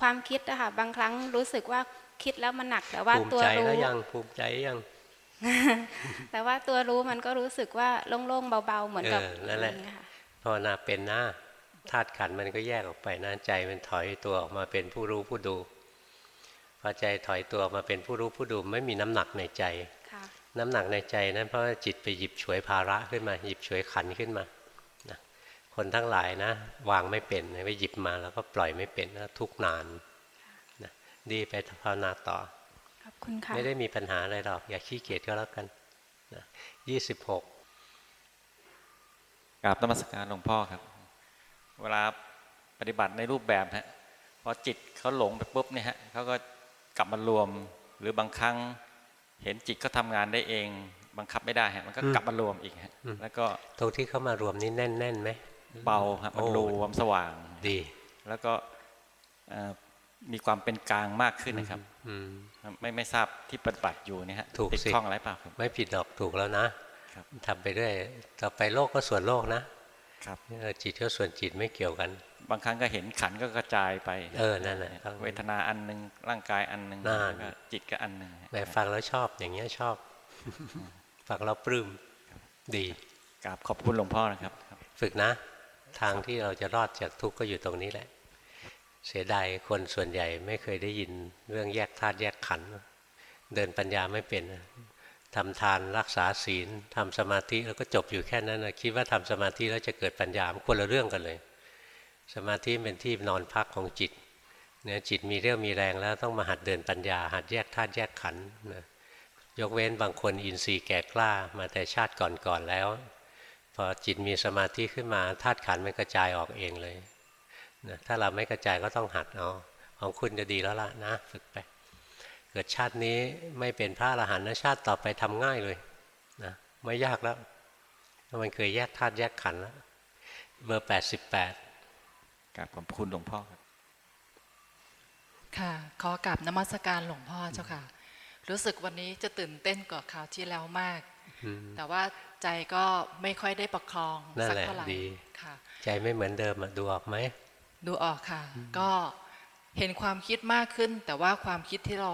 Speaker 6: ความคิดอะค่ะบางครั้งรู้สึกว่าคิดแล้วมันหนักแต่ว่า
Speaker 1: ภูมิ
Speaker 6: ตัว
Speaker 1: ใจ
Speaker 6: รู้
Speaker 1: แล้วยังภูมิใจยัง
Speaker 6: แต่ว่าตัวรู้มันก็รู้สึกว่าโล่งๆเบาๆเหมือนกับ
Speaker 1: เออนั่นแหละ
Speaker 6: อย่างเงี้ยค่ะ
Speaker 1: ภาวนาเป็นนะ ธาตุขันธ์มันก็แยกออกไปนะใจมันถอยตัวออกมาเป็นผู้รู้ผู้ดูพอใจถอยตัวออกมาเป็นผู้รู้ผู้ดูไม่มีน้ำหนักในใจ
Speaker 6: ค่ะ
Speaker 1: น้ำหนักในใจนั้นเพราะว่าจิตไปหยิบฉวยภาระขึ้นมา หยิบฉวยขันธ์ขึ้นมานะคนทั้งหลายนะวางไม่เป็นไปหยิบมาแล้วก็ปล่อยไม่เป็นนะทุกข์นานนะดีไปภาวนาต่อ
Speaker 6: ขอบคุณค่ะ
Speaker 1: ไม่ได้มีปัญหาอะไรหรอก อย่าขี้เกียจก็แล้วกันยี่สิบหก
Speaker 7: กราบนมัสการหลวงพ่อครับ เวลาปฏิบัติในรูปแบบฮะพอจิตเขาหลงไปปุ๊บเนี่ยฮะเขาก็กลับมารวม หรือบางครั้งเห็นจิตเขาทำงานได้เอง บังคับไม่ได้ฮะมันก็กลับมารวมอีกฮะแล้วก็
Speaker 1: ตรงที่เข้ามารวมนี่แน่นแน่นๆไหม
Speaker 7: เบาฮะมัน
Speaker 1: โอ้
Speaker 7: รวมสว่าง
Speaker 1: ดี
Speaker 7: แล้วก็เอ่อมีความเป็นกลางมากขึ้นนะครับ
Speaker 1: อืม
Speaker 7: ไม่ไม่ทราบที่ปฏิบัติอยู่เนี่ยฮะ
Speaker 1: ถูก
Speaker 7: ติด
Speaker 1: สิ
Speaker 7: ข้องอะไรเปล่าครับ
Speaker 1: ไม่ผิดหรอกถูกแล้วนะครับทำไปเรื่อยต่อไปโลกก็ส่วนโลกนะ ครับเออจิตก็ส่วนจิตไม่เกี่ยวกัน
Speaker 7: บางครั้งก็เห็นขันธ์ก็กระจายไป
Speaker 1: เออนั่นแหละต้อง
Speaker 7: เวทนาอันหนึ่งร่างกายอันหนึ่ง
Speaker 1: นั่น
Speaker 7: แล้วก็จิตก็อันหนึ่ง
Speaker 1: แหมฟังแล้วชอบอย่างเงี้ยชอบฟังแล้วปลื้มดี
Speaker 7: กราบขอบคุณหลวงพ่อนะครับครับ
Speaker 1: ฝึกนะ ทางที่เราจะรอดจากทุกข์ก็อยู่ตรงนี้แหละ เสียดายคนส่วนใหญ่ไม่เคยได้ยินเรื่องแยกธาตุแยกขันธ์เดินปัญญาไม่เป็น ทำทานรักษาศีลทำสมาธิแล้วก็จบอยู่แค่นั้นนะคิดว่าทำสมาธิแล้วจะเกิดปัญญามันคนละเรื่องกันเลย สมาธิเป็นที่นอนพักของจิตเนี่ยจิตมีเรี่ยวมีแรงแล้วต้องมาหัดเดินปัญญา หัดแยกธาตุแยกขันธ์นะยกเว้นบางคนอินทรีย์แก่กล้ามาแต่ชาติก่อนๆแล้ว พอจิตมีสมาธิขึ้นมาธาตุขันธ์มันกระจายออกเองเลยนะถ้าเราไม่กระจายก็ต้องหัดเอาของคุณจะดีแล้วล่ะนะฝึกไป เกิดชาตินี้ไม่เป็นพระอรหันต์นะชาติต่อไปทำง่ายเลยนะไม่ยากแล้วเพราะมันเคยแยกธาตุแยกขันธ์แล้วเบอร์แปดสิบแปด
Speaker 7: กราบขอบคุณหลวงพ่อครับ
Speaker 8: ค่ะขอกราบนมัสการหลวงพ่อเจ้าค่ะ รู้สึกวันนี้จะตื่นเต้นกว่าคราวที่แล้วมาก แต่ว่าใจก็ไม่ค่อยได้ประคอง
Speaker 1: นั่น
Speaker 8: สัก
Speaker 1: แหละ
Speaker 8: เท่าไหร่
Speaker 1: ดี
Speaker 8: ค่ะ
Speaker 1: ใจไม่เหมือนเดิมอะดูออกไหม
Speaker 8: ดูออกค่ะ ก็เห็นความคิดมากขึ้น แต่ว่าความคิดที่เรา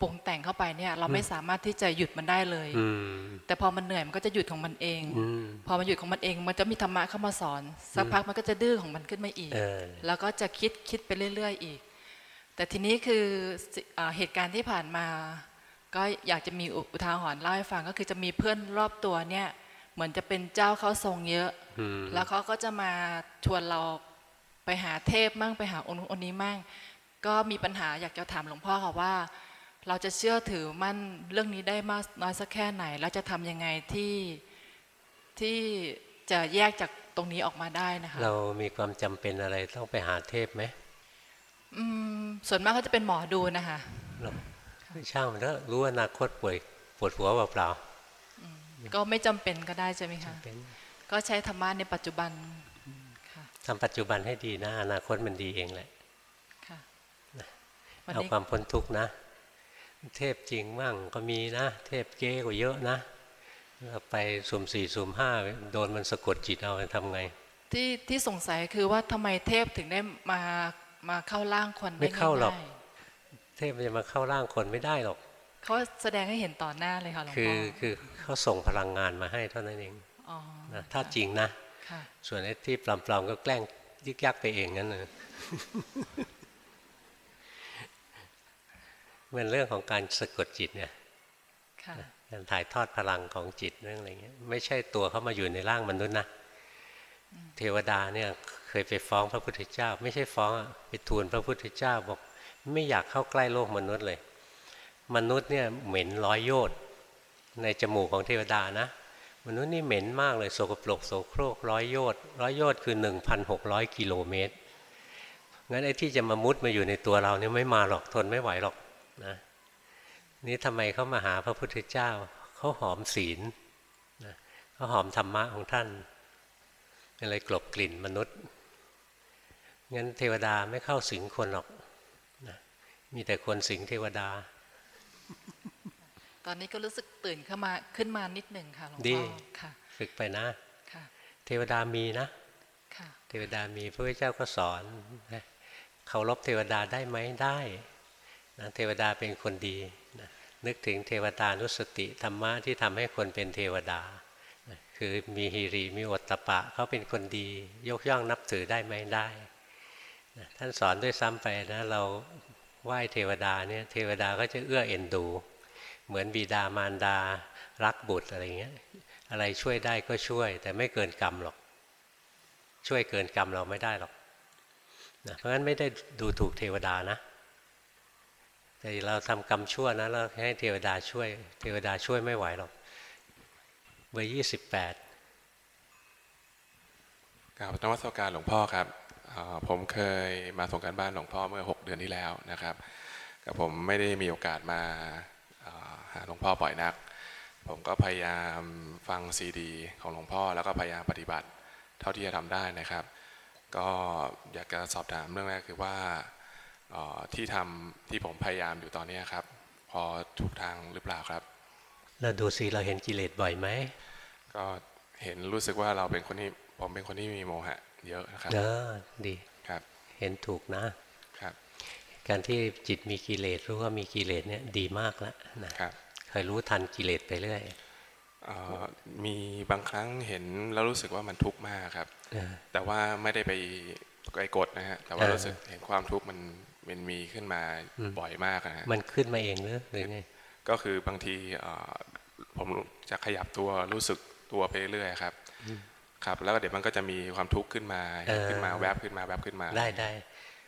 Speaker 8: ปรุงแต่งเข้าไปเนี่ย เราไม่สามารถที่จะหยุดมันได้เลย
Speaker 1: อืม
Speaker 8: แต่พอมันเหนื่อยมันก็จะหยุดของมันเอง
Speaker 1: อืม
Speaker 8: พอมันหยุดของมันเอง มันจะมีธรรมะเข้ามาสอน สักพักมันก็จะดื้อของมันขึ้นมาอีก
Speaker 1: เออ
Speaker 8: แล้วก็จะคิดคิดไปเรื่อย ๆ อีก แต่ทีนี้คือสิอ่าเหตุการณ์ที่ผ่านมา ก็อยากจะมีอุทาหรณ์เล่าให้ฟังก็คือจะมีเพื่อนรอบตัวเนี่ยเหมือนจะเป็นเจ้าเข้าทรงเยอะ
Speaker 1: อืม
Speaker 8: แล้วเขาก็จะมาชวนเราไปหาเทพมั่งไปหาองค์นู้นองค์นี้มั่ง ก็มีปัญหาอยากจะถามหลวงพ่อค่ะว่า เราจะเชื่อถือมั่นเรื่องนี้ได้มากน้อยสักแค่ไหน แล้วจะทำยังไงที่ที่จะแยกจากตรงนี้ออกมาได้นะคะ
Speaker 1: เรามีความจำเป็นอะไรต้องไปหาเทพไหม
Speaker 8: อืมส่วนมากก็จะเป็นหมอดูนะคะ
Speaker 1: เราไม่ช่างมันเถอะรู้ว่าอนาคตป่วยปวดหัวเปล่า
Speaker 8: ก็ไม่จำเป็นก็ได้ใช่ไหมคะ
Speaker 1: ๆเป็น
Speaker 8: ก็ใช้ธรรมะในปัจจุบันค่ะ
Speaker 1: ทำปัจจุบันให้ดีนะ อนาคตมันดีเองแหละ
Speaker 8: ค่ะวัน
Speaker 1: เอา
Speaker 8: นี้
Speaker 1: ความพ้นทุกข์นะ เทพจริงมั่งก็มีนะ เทพเก้กว่าเยอะนะเราไปสุ่มสี่สุ่มห้าโดนมันสะกดจิตเอาทำไง
Speaker 8: ที่ที่สงสัยคือว่าทำไมเทพถึงได้มามาเข้าร่างคนได้
Speaker 1: ไม่เข้าหรอก
Speaker 8: ง่ย
Speaker 1: เทพมันจะมาเข้าร่างคนไม่ได้หรอก
Speaker 8: ๆเขาแสดงให้เห็นต่อหน้าเลยค่ะหลวง
Speaker 1: คื
Speaker 8: พ่
Speaker 1: อ
Speaker 8: อ
Speaker 1: คือเขาส่งพลังงานมาให้เท่านั้นเอง
Speaker 8: อ๋อ
Speaker 1: นะถ้าจริงนะ
Speaker 8: ค่ะ
Speaker 1: ส่วนไอ้ที่ปลอมๆก็แกล้งยึกยักไปเองนั่นนะมันเรื่องของการสะกดจิตเนี่ย
Speaker 8: ค่ะ
Speaker 1: การถ่ายทอดพลังของจิตเรื่องอะไรเงี้ยไม่ใช่ตัวเขามาอยู่ในร่างมนุษย์นะเทวดาเนี่ยเคยไปฟ้องพระพุทธเจ้า ไม่ใช่ฟ้องอะไปทูลพระพุทธเจ้าบอก ไม่อยากเข้าใกล้โลกมนุษย์เลย มนุษย์เนี่ยเหม็นร้อยโยชน์ในจมูกของเทวดานะ มนุษย์นี่เหม็นมากเลยโสกปรกโสโครกร้อยโยชน์ร้อยโยชน์คือ 1,600 กิโลเมตรงั้นไอ้ที่จะมามุดมาอยู่ในตัวเราเนี่ยไม่มาหรอกทนไม่ไหวหรอก นะนี่ทำไมเขามาหาพระพุทธเจ้า เขาหอมศีลนะเขาหอมธรรมะของท่านอะไรกลบกลิ่นมนุษย์งั้นเทวดาไม่เข้าสิงคนหรอกนะมีแต่คนสิงเทวดา
Speaker 8: ตอนนี้ก็รู้สึกตื่นเข้ามาขึ้นมานิดหนึ่งค่ะหลวง
Speaker 1: ดี
Speaker 8: พ่อค่ะ
Speaker 1: ฝึกไปนะ
Speaker 8: ค่ะ
Speaker 1: เทวดามีนะ
Speaker 8: ค่ะ
Speaker 1: เทวดามีพระพุทธเจ้าก็สอนนะเคารพเทวดาได้ไหมได้ นะเทวดาเป็นคนดีนะนึกถึงเทวดานุสติธรรมะที่ทำให้คนเป็นเทวดานะคือมีฮิริมีอตตปะเขาเป็นคนดี ยกย่องนับถือได้ไหมได้นะท่านสอนด้วยซ้ำไปนะเราไหว้เทวดาเนี่ยเทวดาก็จะเอื้อเอ็นดู เหมือนบิดามารดารักบุตรอะไรเงี้ยอะไรช่วยได้ก็ช่วย แต่ไม่เกินกรรมหรอก ช่วยเกินกรรมเราไม่ได้หรอกนะเพราะฉะนั้นไม่ได้ดูถูกเทวดานะ แต่เราทำกรรมชั่วนะเราให้เทวดาช่วย เทวดาช่วยไม่ไหวหรอกเบอร์ยี่สิบแปด
Speaker 9: กราบนวัตการหลวงพ่อครับผมเคยมาส่งการบ้านหลวงพ่อเมื่อ 6 เดือนที่แล้วนะครับกับผมไม่ได้มีโอกาสมาหาหลวงพ่อบ่อยนัก ผมก็พยายามฟังซีดี ของหลวงพ่อแล้วก็พยายามปฏิบัติ เท่าที่จะทำได้นะครับ ก็อยากจะสอบถามเรื่องแรกคือว่า ที่ทำที่ผมพยายามอยู่ตอนนี้ครับ พอถูกทางหรือเปล่าครับ
Speaker 1: เราดูสิเราเห็นกิเลสบ่อยไหม
Speaker 9: ก็เห็นรู้สึกว่าเราเป็นคนที่ผมเป็นคนที่มีโมหะ เยอะนะครับ
Speaker 1: เออดี
Speaker 9: ครับ
Speaker 1: เห็นถูกนะ
Speaker 9: ครับ
Speaker 1: การที่จิตมีกิเลสรู้ว่ามีกิเลสเนี่ยดีมากแล้วนะครับเคยรู้ทันกิเลสไปเรื่อย
Speaker 9: เอ่อมีบางครั้งเห็นแล้วรู้สึกว่ามันทุกข์มากครับ
Speaker 1: เออ
Speaker 9: แต่ว่าไม่ได้ไปไปกดนะฮะแต่ว่า
Speaker 1: เออ
Speaker 9: รู้สึกเห็นความทุกข์มัน มันมีขึ้นมา
Speaker 1: อืม
Speaker 9: บ่อยมากนะฮะ
Speaker 1: มันขึ้นมาเองหรือหรือไง
Speaker 9: ก็คือบางทีเอ่อผมจะขยับตัวรู้สึกตัวไปเรื่อยๆครับ ครับ แล้วก็เดี๋ยวมันก็จะมีความทุกข์ขึ้นมา
Speaker 1: เออ
Speaker 9: ขึ้นมาแวบขึ้นมาแวบขึ้นมา
Speaker 1: ได้ได้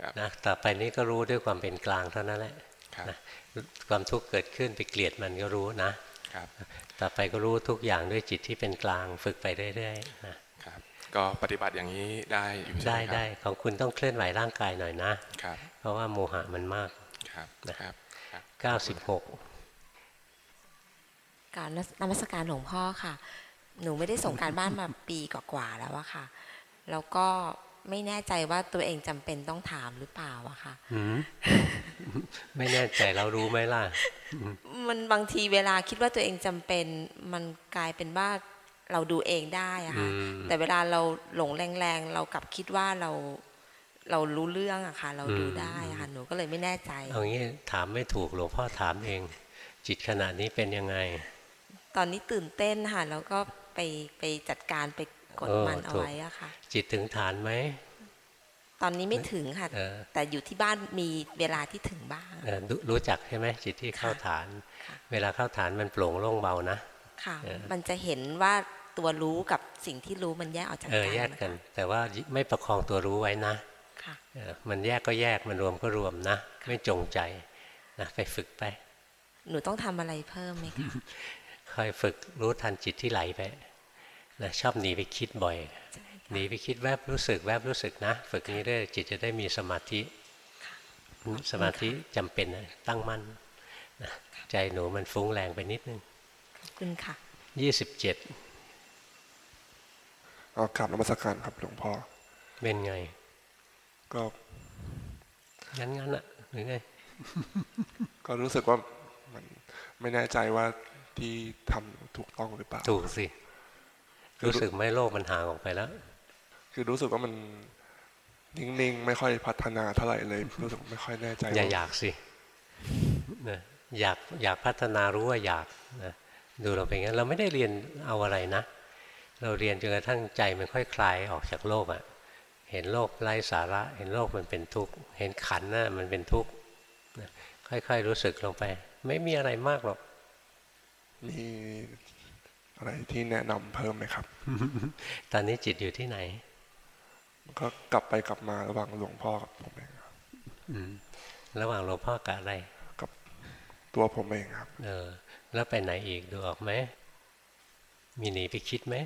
Speaker 9: ครับ
Speaker 1: นะต่อไปนี้ก็รู้ด้วยความเป็นกลางเท่านั้นแหละ
Speaker 9: ครับ
Speaker 1: นะความทุกข์เกิดขึ้นไปเกลียดมันก็รู้นะ
Speaker 9: ครับ
Speaker 1: ต่อไปก็รู้ทุกอย่างด้วยจิตที่เป็นกลางฝึกไปเรื่อยๆนะครับ
Speaker 9: ก็ปฏิบัติอย่างนี้ได้อยู่ใช่
Speaker 1: ได้
Speaker 9: ไหมครับ
Speaker 1: ได้ของคุณต้องเคลื่อนไหวร่างกายหน่อยนะ
Speaker 9: ครับ
Speaker 1: เพราะว่าโมหะมันมาก
Speaker 9: ครับ
Speaker 1: นะครับ
Speaker 9: ครับ
Speaker 1: 96
Speaker 10: การนมัสการหลวงพ่อค่ะ หนูไม่ได้ส่งการบ้านมาปีกว่าๆแล้วอะค่ะ แล้วก็ไม่แน่ใจว่าตัวเองจำเป็นต้องถามหรือเปล่าอะค่ะ
Speaker 1: หืมไม่แน่ใจเรารู้ไหมล่ะ
Speaker 10: มันบางทีเวลาคิดว่าตัวเองจำเป็น มันกลายเป็นว่า เราดูเองได้อะค่ะ
Speaker 1: อืม
Speaker 10: แต่เวลาเราหลงแรงๆ เรากลับคิดว่าเราเรารู้เรื่องอะค่ะ เราดูได้อะค่ะหนูก็เลยไม่แน่ใจ
Speaker 1: เอางี้ถามไม่ถูกหลวงพ่อถามเอง จิตขณะนี้เป็นยังไง
Speaker 10: ตอนนี้ตื่นเต้นค่ะแล้วก็ไปไปจัดการไปกด
Speaker 1: เออ
Speaker 10: มันเอา
Speaker 1: ถูก
Speaker 10: ไว้อะค่ะ
Speaker 1: จิตถึงฐานไหม
Speaker 10: ตอนนี้ไม่ถึงค่ะ
Speaker 1: เออ
Speaker 10: แต่อยู่ที่บ้านมีเวลาที่ถึงบ้าง
Speaker 1: เออรู้รู้จักใช่ไหมจิตที่เข้าฐาน
Speaker 10: ค่ะ
Speaker 1: เวลาเข้าฐานมันโปร่งโล่งเบานะ
Speaker 10: ค่ะ
Speaker 1: เออ
Speaker 10: มันจะเห็นว่าตัวรู้กับสิ่งที่รู้มันแยกออกจาก
Speaker 1: เอ
Speaker 10: กั
Speaker 1: อนแยกกัน แต่ว่าไม่ประคองตัวรู้ไว้นะ
Speaker 10: ค่ะ
Speaker 1: เออมันแยกก็แยกมันรวมก็รวมนะ ไม่จงใจนะไปฝึกไป
Speaker 10: หนูต้องทำอะไรเพิ่มไหมคะ
Speaker 1: คอยฝึกรู้ทันจิตที่ไหลไปนะชอบหนีไปคิดบ่อย
Speaker 10: ใช่
Speaker 1: หนีไปคิดแวบรู้สึกแวบรู้สึกนะ ฝึกนี้เรื่อยจิตจะได้มีสมาธิ สมาธิจำเป็นนะตั้งมั่นนะใจหนูมันฟุ้งแรงไปนิดนึง
Speaker 10: ขอบ คุณค่ะ
Speaker 1: ยี่สิบเจ็ด
Speaker 11: เอากลับนมัสการครับหลวงพ่อ
Speaker 1: เป็นไง
Speaker 11: ก็
Speaker 1: งั้นงั้นอะหรือไง
Speaker 11: ก็รู้สึกว่ามันไม่แน่ใจว่าที่ทำถูกต้องหรือเปล่า
Speaker 1: ถูกสิ รู้สึกไหมโลกมันห่างออกไปแล้ว
Speaker 11: คือรู้สึกว่ามันนิ่งๆ ไม่ค่อยพัฒนาเท่าไหร่เลย รู้สึกไม่ค่อยแน่ใจ
Speaker 1: อย่า
Speaker 11: ว่า
Speaker 1: อยากสินะอยากอยากพัฒนารู้ว่าอยากนะ ดูเราเป็นงั้นเราไม่ได้เรียนเอาอะไรนะ เราเรียนจนกระทั่งใจมันค่อยคลายออกจากโลกอะ่ะเห็นโลกไร้สาระ เห็นโลกมันเป็นทุกข์เห็นขันธ์น่ะมันเป็นทุกข์นะค่อยๆรู้สึกลงไป ไม่มีอะไรมากหรอก
Speaker 11: มีอะไรที่แนะนำเพิ่มไหมครับ
Speaker 1: ตอนนี้จิตอยู่ที่ไหน
Speaker 11: ก็กลับไปกลับมาระหว่างหลวงพ่อกับผมเองครับ
Speaker 1: อืมระหว่างหลวงพ่อกับอะไร
Speaker 11: กับตัวผมเองครับ
Speaker 1: เออ แล้วไปไหนอีกดูออกไหมมีหนีไปคิดไหม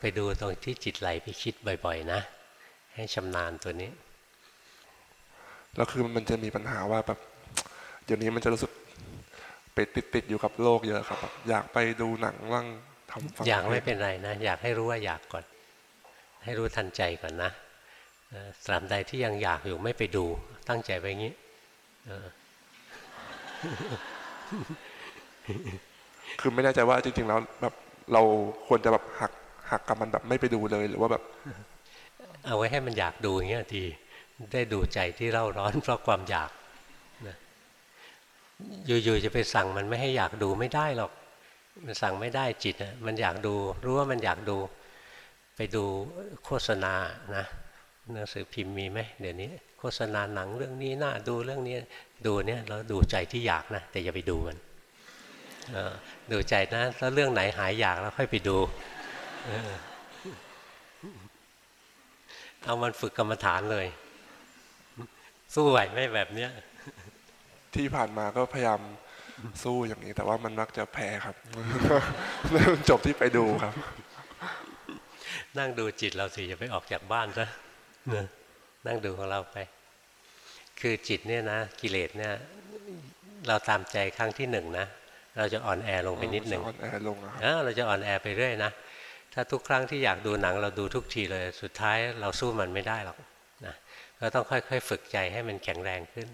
Speaker 1: ไปดูตรงที่จิตไหลไปคิดบ่อย ๆ นะ ให้ชำนาญตัวนี้
Speaker 11: แล้วคือมันจะมีปัญหาว่าแบบเดี๋ยวนี้มันจะรู้สึกไปติดติดๆอยู่กับโลกเยอะครับแบบอยากไปดูหนังบ้างทำฟัง
Speaker 1: อยากไม่
Speaker 11: พลง
Speaker 1: เป็นไรนะ อยากให้รู้ว่าอยากก่อน ให้รู้ทันใจก่อนนะเออตราบใดที่ยังอยากอยู่ไม่ไปดู ตั้งใจไว้งี้เออ
Speaker 11: คือไม่แน่ใจว่าจริงๆแล้วแบบเราควรจะแบบหักหักกับมันแบบไม่ไปดูเลยหรือว่าแบบ
Speaker 1: เอาไว้ให้มันอยากดูอย่างเงี้ยทีได้ดูใจที่เร่าร้อนเพราะความอยากนะอยู่ๆจะไปสั่งมันไม่ให้อยากดูไม่ได้หรอก มันสั่งไม่ได้จิตนะมันอยากดู รู้ว่ามันอยากดู ไปดูโฆษณานะ หนังสือพิมพ์มีไหมเดี๋ยวนี้ โฆษณาหนังเรื่องนี้น่าดูเรื่องนี้ดูเนี่ยแล้วดูใจที่อยากนะแต่อย่าไปดูมันเออดูใจนะแล้วเรื่องไหนหายอยากแล้วค่อยไปดูเออเอามันฝึกกรรมฐานเลย สู้ไหวไหมแบบเนี้ย
Speaker 11: ที่ผ่านมาก็พยายามสู้อย่างนี้ แต่ว่ามันมักจะแพ้ครับจบที่ไปดูครับ
Speaker 1: นั่งดูจิตเราสิอย่าไปออกจากบ้านซะเนอะนั่งดูของเราไป คือจิตเนี่ยนะ กิเลสเนี่ย เราตามใจครั้งที่หนึ่งนะเราจะอ่อนแอลงไปนิดหนึ่ง
Speaker 11: อ่อนแอลงอะครับ
Speaker 1: อ่าเราจะอ่อนแอไปเรื่อยนะถ้าทุกครั้งที่อยากดูหนังเราดูทุกทีเลย สุดท้ายเราสู้มันไม่ได้หรอกนะเราต้องค่อยๆ ฝึกใจให้มันแข็งแรงขึ้น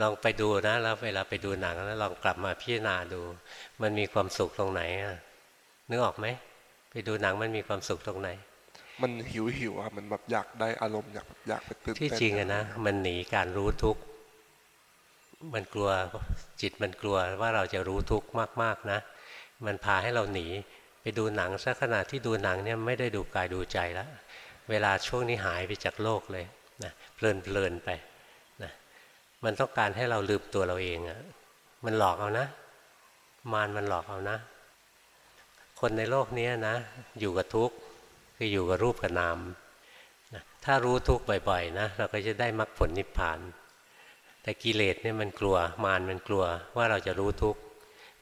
Speaker 1: ลองไปดูนะแล้วเวลาไปดูหนังแล้วลองกลับมาพิจารณาดู มันมีความสุขตรงไหนอะนึกออกไหมไปดูหนังมันมีความสุขตรงไหน
Speaker 11: มันหิวหิวๆครับมันแบบอยากได้อารมณ์อยากอยากไปตื่น
Speaker 1: ที่จริงอะนะมันหนีการรู้ทุกข์มันกลัวจิตมันกลัวว่าเราจะรู้ทุกข์มาก ๆนะ มันพาให้เราหนีไปดูหนังสักขณะที่ดูหนังเนี่ยไม่ได้ดูกายดูใจแล้วเวลาช่วงนี้หายไปจากโลกเลยนะเพลินเพลินไปนะมันต้องการให้เราลืมตัวเราเองอะ่ะมันหลอกเอานะ มารมันหลอกเอานะ คนในโลกนี้นะ อยู่กับทุกข์ คืออยู่กับรูปกับนามนะถ้ารู้ทุกข์บ่อยๆนะเราก็จะได้มรรคผลนิพพาน แต่กิเลสเนี่ยมันกลัวมารมันกลัวว่าเราจะรู้ทุกข์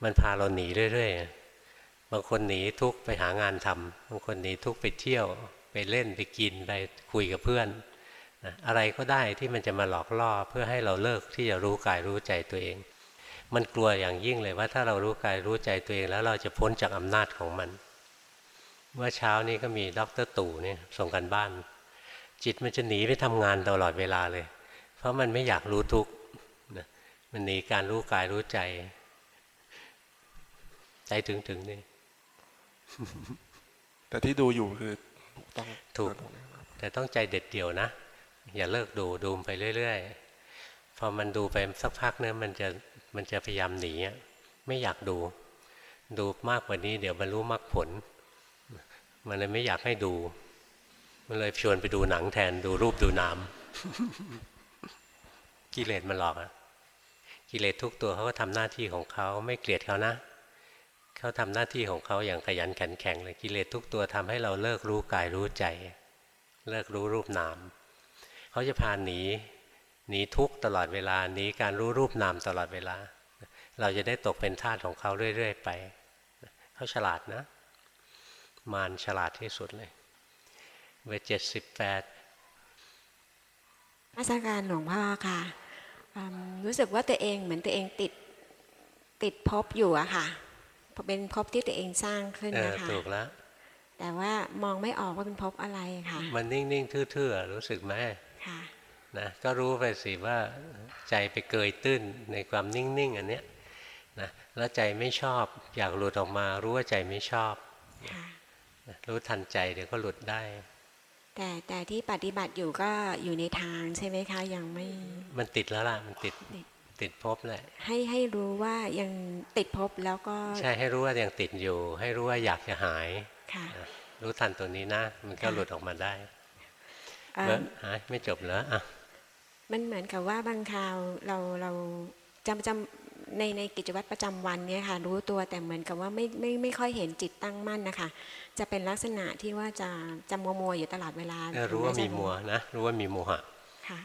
Speaker 1: มันพาเราหนีเรื่อยๆ บางคนหนีทุกข์ไปหางานทำบางคนหนีทุกข์ไปเที่ยว ไปเล่นไปกินไปคุยกับเพื่อนนะอะไรก็ได้ที่มันจะมาหลอกล่อเพื่อให้เราเลิกที่จะรู้กายรู้ใจตัวเอง มันกลัวอย่างยิ่งเลยว่าถ้าเรารู้กายรู้ใจตัวเอง แล้วเราจะพ้นจากอำนาจของมัน เมื่อเช้านี้ก็มีดรตู่เนี่ยส่งกันบ้าน จิตมันจะหนีไปทำงานตลอดเวลาเลย เพราะมันไม่อยากรู้ทุกข์มันหนีการรู้กายรู้ใจ ใจถึงถึงนี่
Speaker 11: แต่ที่ดูอยู่คือถูกต้อง
Speaker 1: ถูก แต่ต้องใจเด็ดเดี่ยวนะ อย่าเลิกดูดูไปเรื่อยๆพอมันดูไปสักพักเนี่ยมันจะมันจะพยายามหนีไม่อยากดู ดูมากกว่านี้เดี๋ยวมันรู้มรรคผล มันเลยไม่อยากให้ดู มันเลยชวนไปดูหนังแทนดูรูปดูนามกิเลสมันหลอกอะกิเลสทุกตัวเขาก็ทำหน้าที่ของเขาไม่เกลียดเขานะเขาทำหน้าที่ของเขาอย่างขยันขันแข็งเลยกิเลสทุกตัวทำให้เราเลิกรู้กายรู้ใจ เลิกรู้รูปนามเขาจะพาหนีหนีทุกตลอดเวลาหนีการรู้รูปนามตลอดเวลา เราจะได้ตกเป็นทาสของเขาเรื่อย ๆ ไปเขาฉลาดนะ มารฉลาดที่สุดเลยเบอร์เจ็ดสิบแปด
Speaker 12: อาการหลวงพ่อค่ะรู้สึกว่าตัวเองเหมือนตัวเองติดติดภพอยู่อะค่ะเป็นภพที่ตัวเองสร้างขึ้นนะคะ
Speaker 1: ถูกแล้ว
Speaker 12: แต่ว่ามองไม่ออกว่าเป็นภพอะไรค่ะ
Speaker 1: มันนิ่งๆทื่อๆรู้สึกไหม
Speaker 12: ค่ะ
Speaker 1: นะก็รู้ไปสิว่าใจไปเกยตื้นในความนิ่งๆอันเนี้ยนะแล้วใจไม่ชอบอยากหลุดออกมารู้ว่าใจไม่ชอบ รู้ทันใจเดี๋ยวก็หลุดได้
Speaker 12: แต่แต่ที่ปฏิบัติอยู่ก็อยู่ในทางใช่ไหมคะยังไม่
Speaker 1: มันติดแล้วล่ะมันติดติดภพแหละ
Speaker 12: ให้ให้รู้ว่ายังติดภพแล้วก็
Speaker 1: ใช่ให้รู้ว่ายังติดอยู่ ให้รู้ว่าอยากจะหาย
Speaker 12: ค่ะ
Speaker 1: รู้ทันตัวนี้นะ มันก็หลุดออกมาได้เออหายไม่จบเหรออะ
Speaker 12: มันเหมือนกับว่าบางคราวเราเราจำจำ ในในกิจวัตรประจำวันเนี่ยค่ะรู้ตัวแต่เหมือนกับว่าไม่ไม่ไม่ค่อยเห็นจิตตั้งมั่นนะคะจะเป็นลักษณะที่ว่าจะจะมัวมัวอยู่ตลอดเวลา
Speaker 1: รู้ว่ามีมัวนะรู้ว่ามีโมหะ
Speaker 12: ค่ะ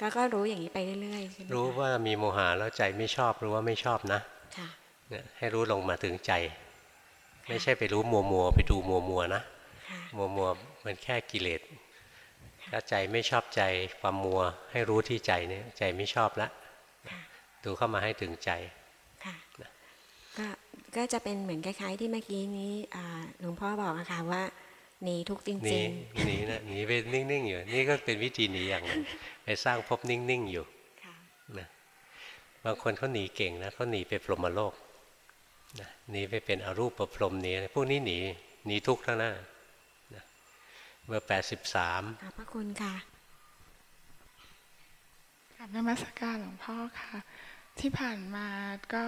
Speaker 12: ก็ก็รู้อย่างนี้ไปเรื่อยๆใช่ไหม
Speaker 1: รู้ว่ามีโมหะแล้วใจไม่ชอบรู้ว่าไม่ชอบนะ
Speaker 12: ค่ะ
Speaker 1: เนี่ยให้รู้ลงมาถึงใจ ไม่ใช่ไปรู้มัวมัวไปดูมัวมัวนะมัวมัวมันแค่กิเลสถ้าใจไม่ชอบใจความมัว ให้รู้ที่ใจเนี่ยใจไม่ชอบแล้ว ดูเข้ามาให้ถึงใจ
Speaker 12: ค่ะก็ก็จะเป็นเหมือนคล้าย ๆ ที่เมื่อกี้นี้หลวงพ่อบอกอะค่ะว่าหนีทุกจริง
Speaker 1: ๆหนีนะหนีไปนิ่งๆอยู่นี่ก็เป็นวิธีหนีอย่างนึงไปสร้างภพนิ่งๆอยู่นะบางคนเขาหนีเก่งนะเขาหนีไปพรหมโลกนะหนีไปเป็นอรูปประพรหมนี้พวกนี้หนีหนีทุกข์ทั้งนั้นนะเบอร์แปดสิบสาม
Speaker 12: ขอบพระคุณค่ะ
Speaker 13: กลับนมัสการหลวงพ่อค่ะ ที่ผ่านมาก็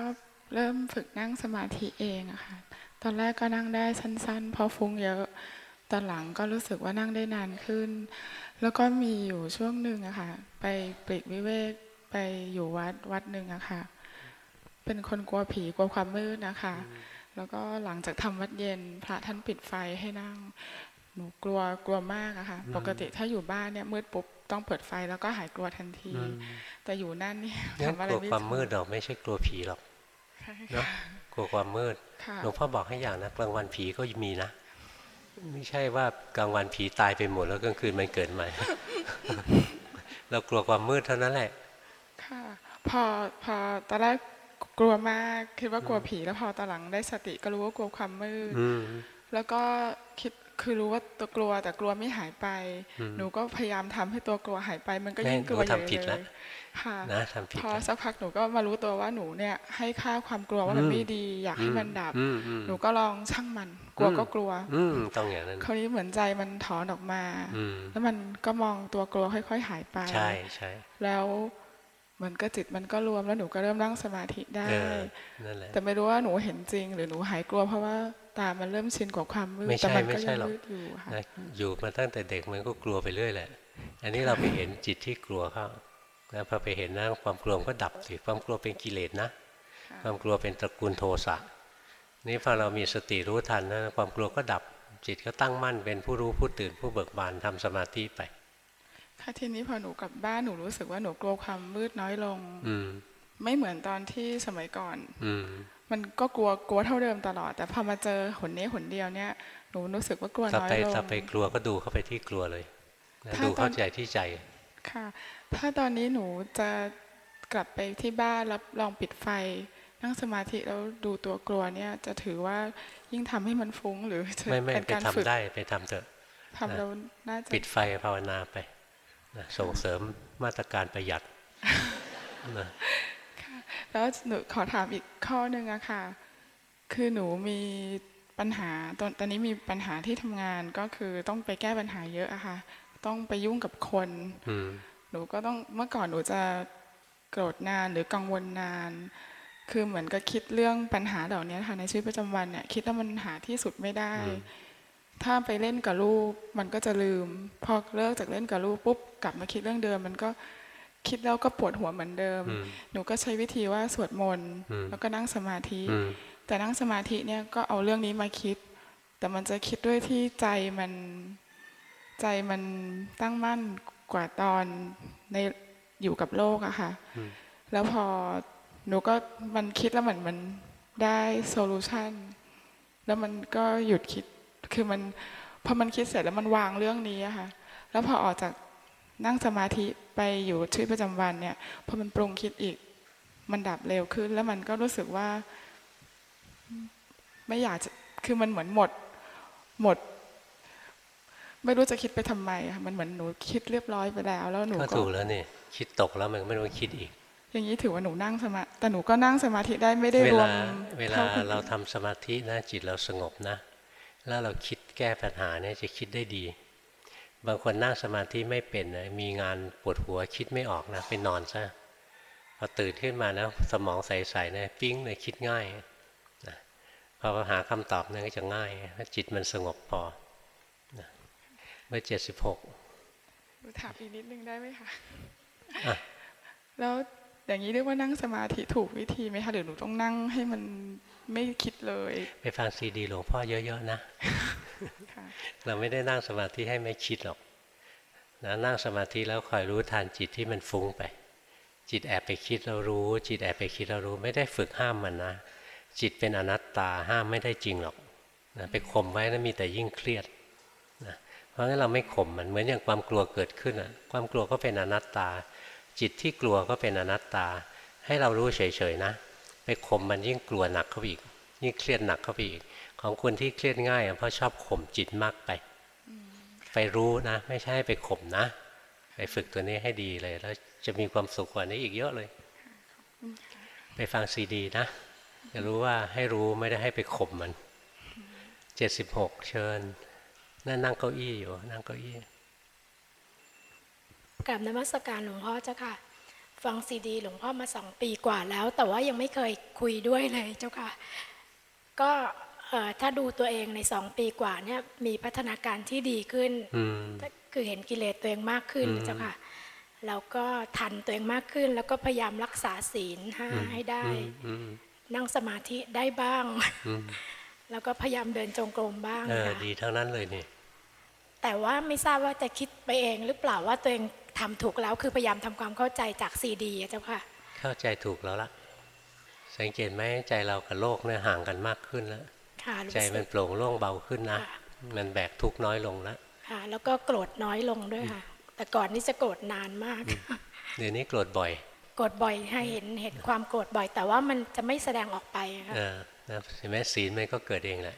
Speaker 13: เริ่มฝึกนั่งสมาธิเองอะค่ะ ตอนแรกก็นั่งได้สั้นๆพอฟุ้งเยอะ ตอนหลังก็รู้สึกว่านั่งได้นานขึ้น แล้วก็มีอยู่ช่วงหนึ่งอะค่ะ ไปปลีกวิเวกไปอยู่วัดวัดหนึ่งอะค่ะ เป็นคนกลัวผีกลัวความมืดนะคะ แล้วก็หลังจากทำวัดเย็นพระท่านปิดไฟให้นั่ง หนูกลัวกลัวมากอะค่ะ ปกติถ้าอยู่บ้านเนี่ยมืดปุ๊บ ต้องเปิดไฟแล้วก็หายกลัวทันที แต่อยู่นั่นนี่
Speaker 1: ทำอะไรไม่ถูกกลัวความมืดหรอกไม่ใช่กลัวผีหรอกเนาะกลัวความมืดหลวงพ่อบอกให้อย่างนะกลางวันผีก็มีนะไม่ใช่ว่ากลางวันผีตายไปหมดแล้วกลางคืนมันเกิดใหม่ เรากลัวความมืดเท่านั้นแหละ
Speaker 13: ค่ะ พอพอตอนแรกกลัวมากคิดว่ากลัวผีแล้วพอตอนหลังได้สติก็รู้ว่ากลัวความมืดแล้วก็คิด คือรู้ว่าตัวกลัวแต่กลัวไม่หายไป หนูก็พยายามทำให้ตัวกลัวหายไป มันก็ยิ่งกลัว
Speaker 1: ใหญ่เลย
Speaker 13: ค่ะพอสักพักหนูก็มารู้ตัวว่าหนูเนี่ย ให้ค่าความกลัวว่ามันไม่ดี อยากให้มันดับ หนูก็ลองช่างมัน กลัวก็กลัว
Speaker 1: ต้องอย่างนั้น
Speaker 13: คราวนี้เหมือนใจมันถอนออกมาแล้วมันก็มองตัวกลัวค่อย ๆ หายไป
Speaker 1: ใช่ใช่
Speaker 13: แล้วเหมือนกับจิตมันก็รวมแล้วหนูก็เริ่มนั่งสมาธิได้
Speaker 1: เออนั่นแหละ
Speaker 13: แต่ไม่รู้ว่าหนูเห็นจริง หรือหนูหายกลัวเพราะว่า ตามันเริ่มชินกับความมืด
Speaker 1: ไม่
Speaker 13: แต่
Speaker 1: ใช่
Speaker 13: มัน
Speaker 1: ไม่
Speaker 13: ก็
Speaker 1: ใช่
Speaker 13: ยัง
Speaker 1: หรอก
Speaker 13: มืดอยู่ค่ะ
Speaker 1: นะอยู่มาตั้งแต่เด็กมันก็กลัวไปเรื่อยแหละ อันนี้เราไปเห็นจิตที่กลัวเขานะพอไปเห็นนะความกลัวมันก็ดับสิความกลัวเป็นกิเลสนะ ความกลัวเป็นตระกูลโทสะนี่พอเรามีสติรู้ทันนะความกลัวก็ดับจิตก็ตั้งมั่นเป็นผู้รู้ผู้ตื่นผู้เบิกบานทำสมาธิไป
Speaker 13: ค่ะทีนี้พอหนูกลับบ้านหนูรู้สึกว่าหนูกลัวความมืดน้อยลง
Speaker 1: อืม
Speaker 13: ไม่เหมือนตอนที่สมัยก่อน
Speaker 1: อื ม
Speaker 13: มันก็กลัวกลัวเท่าเดิมตลอด แต่พอมาเจอหนนี้หนเดียวเนี่ยหนูรู้สึกว่ากลัว
Speaker 1: ต่อ
Speaker 13: น้อย
Speaker 1: ไป
Speaker 13: ลง
Speaker 1: ต่อไปกลัวก็ดูเข้าไปที่กลัวเลยนะ
Speaker 13: ถ้า
Speaker 1: ดู
Speaker 13: ตอ
Speaker 1: เข้านใจที่ใจ
Speaker 13: ค่ะ ถ้าตอนนี้หนูจะกลับไปที่บ้านแล้วลองปิดไฟ นั่งสมาธิแล้วดูตัวกลัวเนี่ย จะถือว่ายิ่งทำให้มันฟุ้งหรือจะ
Speaker 1: ไม่ไม่
Speaker 13: เป็น
Speaker 1: ไป
Speaker 13: การ
Speaker 1: ทำ
Speaker 13: ฝึก
Speaker 1: ได้ไปทำเถอะ
Speaker 13: ทำแล้วน่าจะ
Speaker 1: ปิดไฟภาวนาไปนะส่งเสริมมาตรการประหยัดนะ
Speaker 13: แล้วหนูขอถามอีกข้อหนึ่งอะค่ะ คือหนูมีปัญหาตอนตอนนี้มีปัญหาที่ทำงานก็คือต้องไปแก้ปัญหาเยอะอะค่ะ ต้องไปยุ่งกับคน
Speaker 1: อืม
Speaker 13: หนูก็ต้องเมื่อก่อนหนูจะโกรธนานหรือกังวลนาน คือเหมือนกับคิดเรื่องปัญหาเหล่านี้ค่ะในชีวิตประจำวันเนี่ยคิดแล้วมันหาที่สุดไม่ได้ ถ้าไปเล่นกับลูกมันก็จะลืม พอเลิกจากเล่นกับลูกปุ๊บกลับมาคิดเรื่องเดิมมันก็ คิดแล้วก็ปวดหัวเหมือนเดิม
Speaker 1: อืม
Speaker 13: หนูก็ใช้วิธีว่าสวดมนต์
Speaker 1: อืม
Speaker 13: แล้วก็นั่งสมาธิ
Speaker 1: อืม
Speaker 13: แต่นั่งสมาธิเนี่ยก็เอาเรื่องนี้มาคิด แต่มันจะคิดด้วยที่ใจมันใจมันตั้งมั่นกว่าตอนในอยู่กับโลกอะค่ะ
Speaker 1: อืม
Speaker 13: แล้วพอหนูก็มันคิดแล้วเหมือนมันได้โซลูชันแล้วมันก็หยุดคิด คือมันพอมันคิดเสร็จแล้วมันวางเรื่องนี้อะค่ะ แล้วพอออกจาก นั่งสมาธิไปอยู่ชีวิตประจำวันเนี่ยพอมันปรุงคิดอีก มันดับเร็วขึ้น แล้วมันก็รู้สึกว่าไม่อยากจะคือมันเหมือนหมด หมด ไม่รู้จะคิดไปทำไมอะค่ะมันเหมือนหนูคิดเรียบร้อยไปแล้ว แล้วหนู
Speaker 1: ก็
Speaker 13: ก็
Speaker 1: ถูกแล้วนี่คิดตกแล้วมันไม่ต้องคิดอีก
Speaker 13: อย่างนี้ถือว่าหนูนั่งสมาแต่หนูก็นั่งสมาธิได้ไม่ได้
Speaker 1: เว
Speaker 13: รว
Speaker 1: ลามเวลา
Speaker 13: ท่คนอื่น
Speaker 1: เราทำสมาธินะจิตเราสงบนะ แล้วเราคิดแก้ปัญหาเนี่ยจะคิดได้ดี บางคนนั่งสมาธิไม่เป็นนะมีงานปวดหัวคิดไม่ออกนะไปนอนซะพอตื่นขึ้นมานะสมองใสๆนะปิ้งเลยคิดง่ายนะพอหาคำตอบนั่นก็จะง่ายถ้าจิตมันสงบพอนะเมื่อเจ็ดสิบหก
Speaker 13: หนูถามอีกนิดนึงได้ไหมคะ
Speaker 1: อะ
Speaker 13: แล้วอย่างนี้เรียกว่านั่งสมาธิถูกวิธีไหมคะหรือหนูต้องนั่งให้มันไม่คิดเลย
Speaker 1: ไปฟังซีดีหลวงพ่อเยอะ ๆ นะ
Speaker 13: ค่ะ
Speaker 1: เราไม่ได้นั่งสมาธิให้ไม่คิดหรอกนะนั่งสมาธิแล้วคอยรู้ทันจิตที่มันฟุ้งไป จิตแอบไปคิดเรารู้ จิตแอบไปคิดเรารู้ ไม่ได้ฝึกห้ามมันนะ จิตเป็นอนัตตาห้ามไม่ได้จริงหรอกนะไปข่มไว้นะมีแต่ยิ่งเครียดนะเพราะงั้นเราไม่ข่มมันเหมือนอย่างความกลัวเกิดขึ้นอะความกลัวก็เป็นอนัตตา จิตที่กลัวก็เป็นอนัตตา ให้เรารู้เฉยๆนะ ไปข่มมันยิ่งกลัวหนักเข้าไปอีกยิ่งเครียดหนักเข้าไปอีก ของคนที่เครียดง่ายเพราะชอบข่มจิตมากไป ไปรู้นะ ไม่ใช่ไปข่มนะ ไปฝึกตัวนี้ให้ดีเลย แล้วจะมีความสุขกว่านี้อีกเยอะเลย ไปฟังซีดีนะ จะรู้ว่าให้รู้ไม่ได้ให้ไปข่มมันเจ็ดสิบหกเชิญนั่นนั่งเก้าอี้อยู่ นั่งเก้าอี้
Speaker 14: กราบนมัสการหลวงพ่อเจ้าค่ะ ฟังซีดี หลวงพ่อมาสองปีกว่าแล้ว แต่ว่ายังไม่เคยคุยด้วยเลยเจ้าค่ะ ก็ ถ้าดูตัวเองในสองปีกว่าเนี่ยมีพัฒนาการที่ดีขึ้น
Speaker 1: อืม
Speaker 14: คือเห็นกิเลสตัวเองมากขึ้น
Speaker 1: อืม
Speaker 14: เจ้าค่ะแล้วก็ทันตัวเองมากขึ้น แล้วก็พยายามรักษาศีลห้า
Speaker 1: อืม
Speaker 14: ให้ได้
Speaker 1: อืม
Speaker 14: นั่งสมาธิได้บ้าง
Speaker 1: อืม
Speaker 14: แล้วก็พยายามเดินจงกรมบ้าง
Speaker 1: เออ
Speaker 14: ค่ะ
Speaker 1: ดีทั้งนั้นเลยนี่
Speaker 14: แต่ว่าไม่ทราบว่าจะคิดไปเองหรือเปล่าว่าตัวเองทำถูกแล้วคือพยายามทำความเข้าใจจากซีดีอะเจ้าค่ะ
Speaker 1: เข้าใจถูกแล้วล่ะ สังเกตไหมใจเรากับโลกเนี่ยห่างกันมากขึ้นแล้ว
Speaker 14: ค่ะรู้
Speaker 1: ใจมัน
Speaker 14: สึก
Speaker 1: โปร่งโล่งเบาขึ้นนะ
Speaker 14: ค่ะ
Speaker 1: มันแบกทุกข์น้อยลงแล้ว
Speaker 14: ค่ะแล้วก็โกรธน้อยลงด้วยค่ะ แต่ก่อนนี่จะโกรธนานมาก
Speaker 1: เดี๋ยวนี้โกรธบ่อย
Speaker 14: โกรธบ่อยให้เห็นเห็นความโกรธบ่อย แต่ว่ามันจะไม่แสดงออกไปค่ะ
Speaker 1: เออนะเห็นไหมศีลมันก็เกิดเองแหละ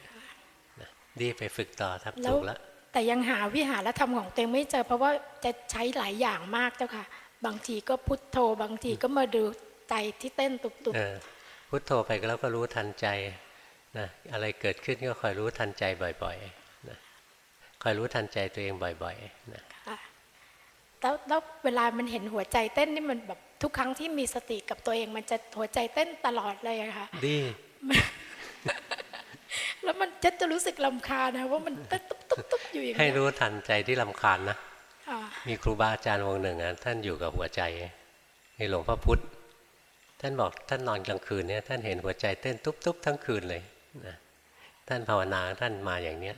Speaker 1: นะดีไปฝึกต่อทับ
Speaker 14: แล้ว
Speaker 1: ถูกแล้ว
Speaker 14: แต่ยังหาวิหารธรรมของตัวเองไม่เจอ เพราะว่าจะใช้หลายอย่างมากเจ้าค่ะ บางทีก็พุทโธ บางทีก็มาดูใจที่เต้นตุบ
Speaker 1: เออพุทโธไปก็แล้วก็รู้ทันใจ นะอะไรเกิดขึ้นก็คอยรู้ทันใจบ่อยๆนะคอยรู้ทันใจตัวเองบ่อยๆนะ
Speaker 14: ๆค่ะแล้วแล้วเวลามันเห็นหัวใจเต้นนี่มันแบบทุกครั้งที่มีสติกับตัวเองมันจะหัวใจเต้นตลอดเลยอะค่ะ
Speaker 1: ดี
Speaker 14: แล้วมันจะจะรู้สึกลำคาญนะว่ามันเต้นตุ๊บตุ๊บตุ๊บอยู่อย่าง
Speaker 1: ให้
Speaker 14: เงี้ย
Speaker 1: รู้ทันใจที่ลำคาญนะ
Speaker 14: ค่ะ
Speaker 1: มีครูบาอาจารย์วงหนึ่งอะท่านอยู่กับหัวใจในหลวงพ่อพุธท่านบอกท่านนอนกลางคืนเนี่ยท่านเห็นหัวใจเต้นตุ๊บๆทั้งคืนเลย นะท่านภาวนาท่านมาอย่างเนี้ย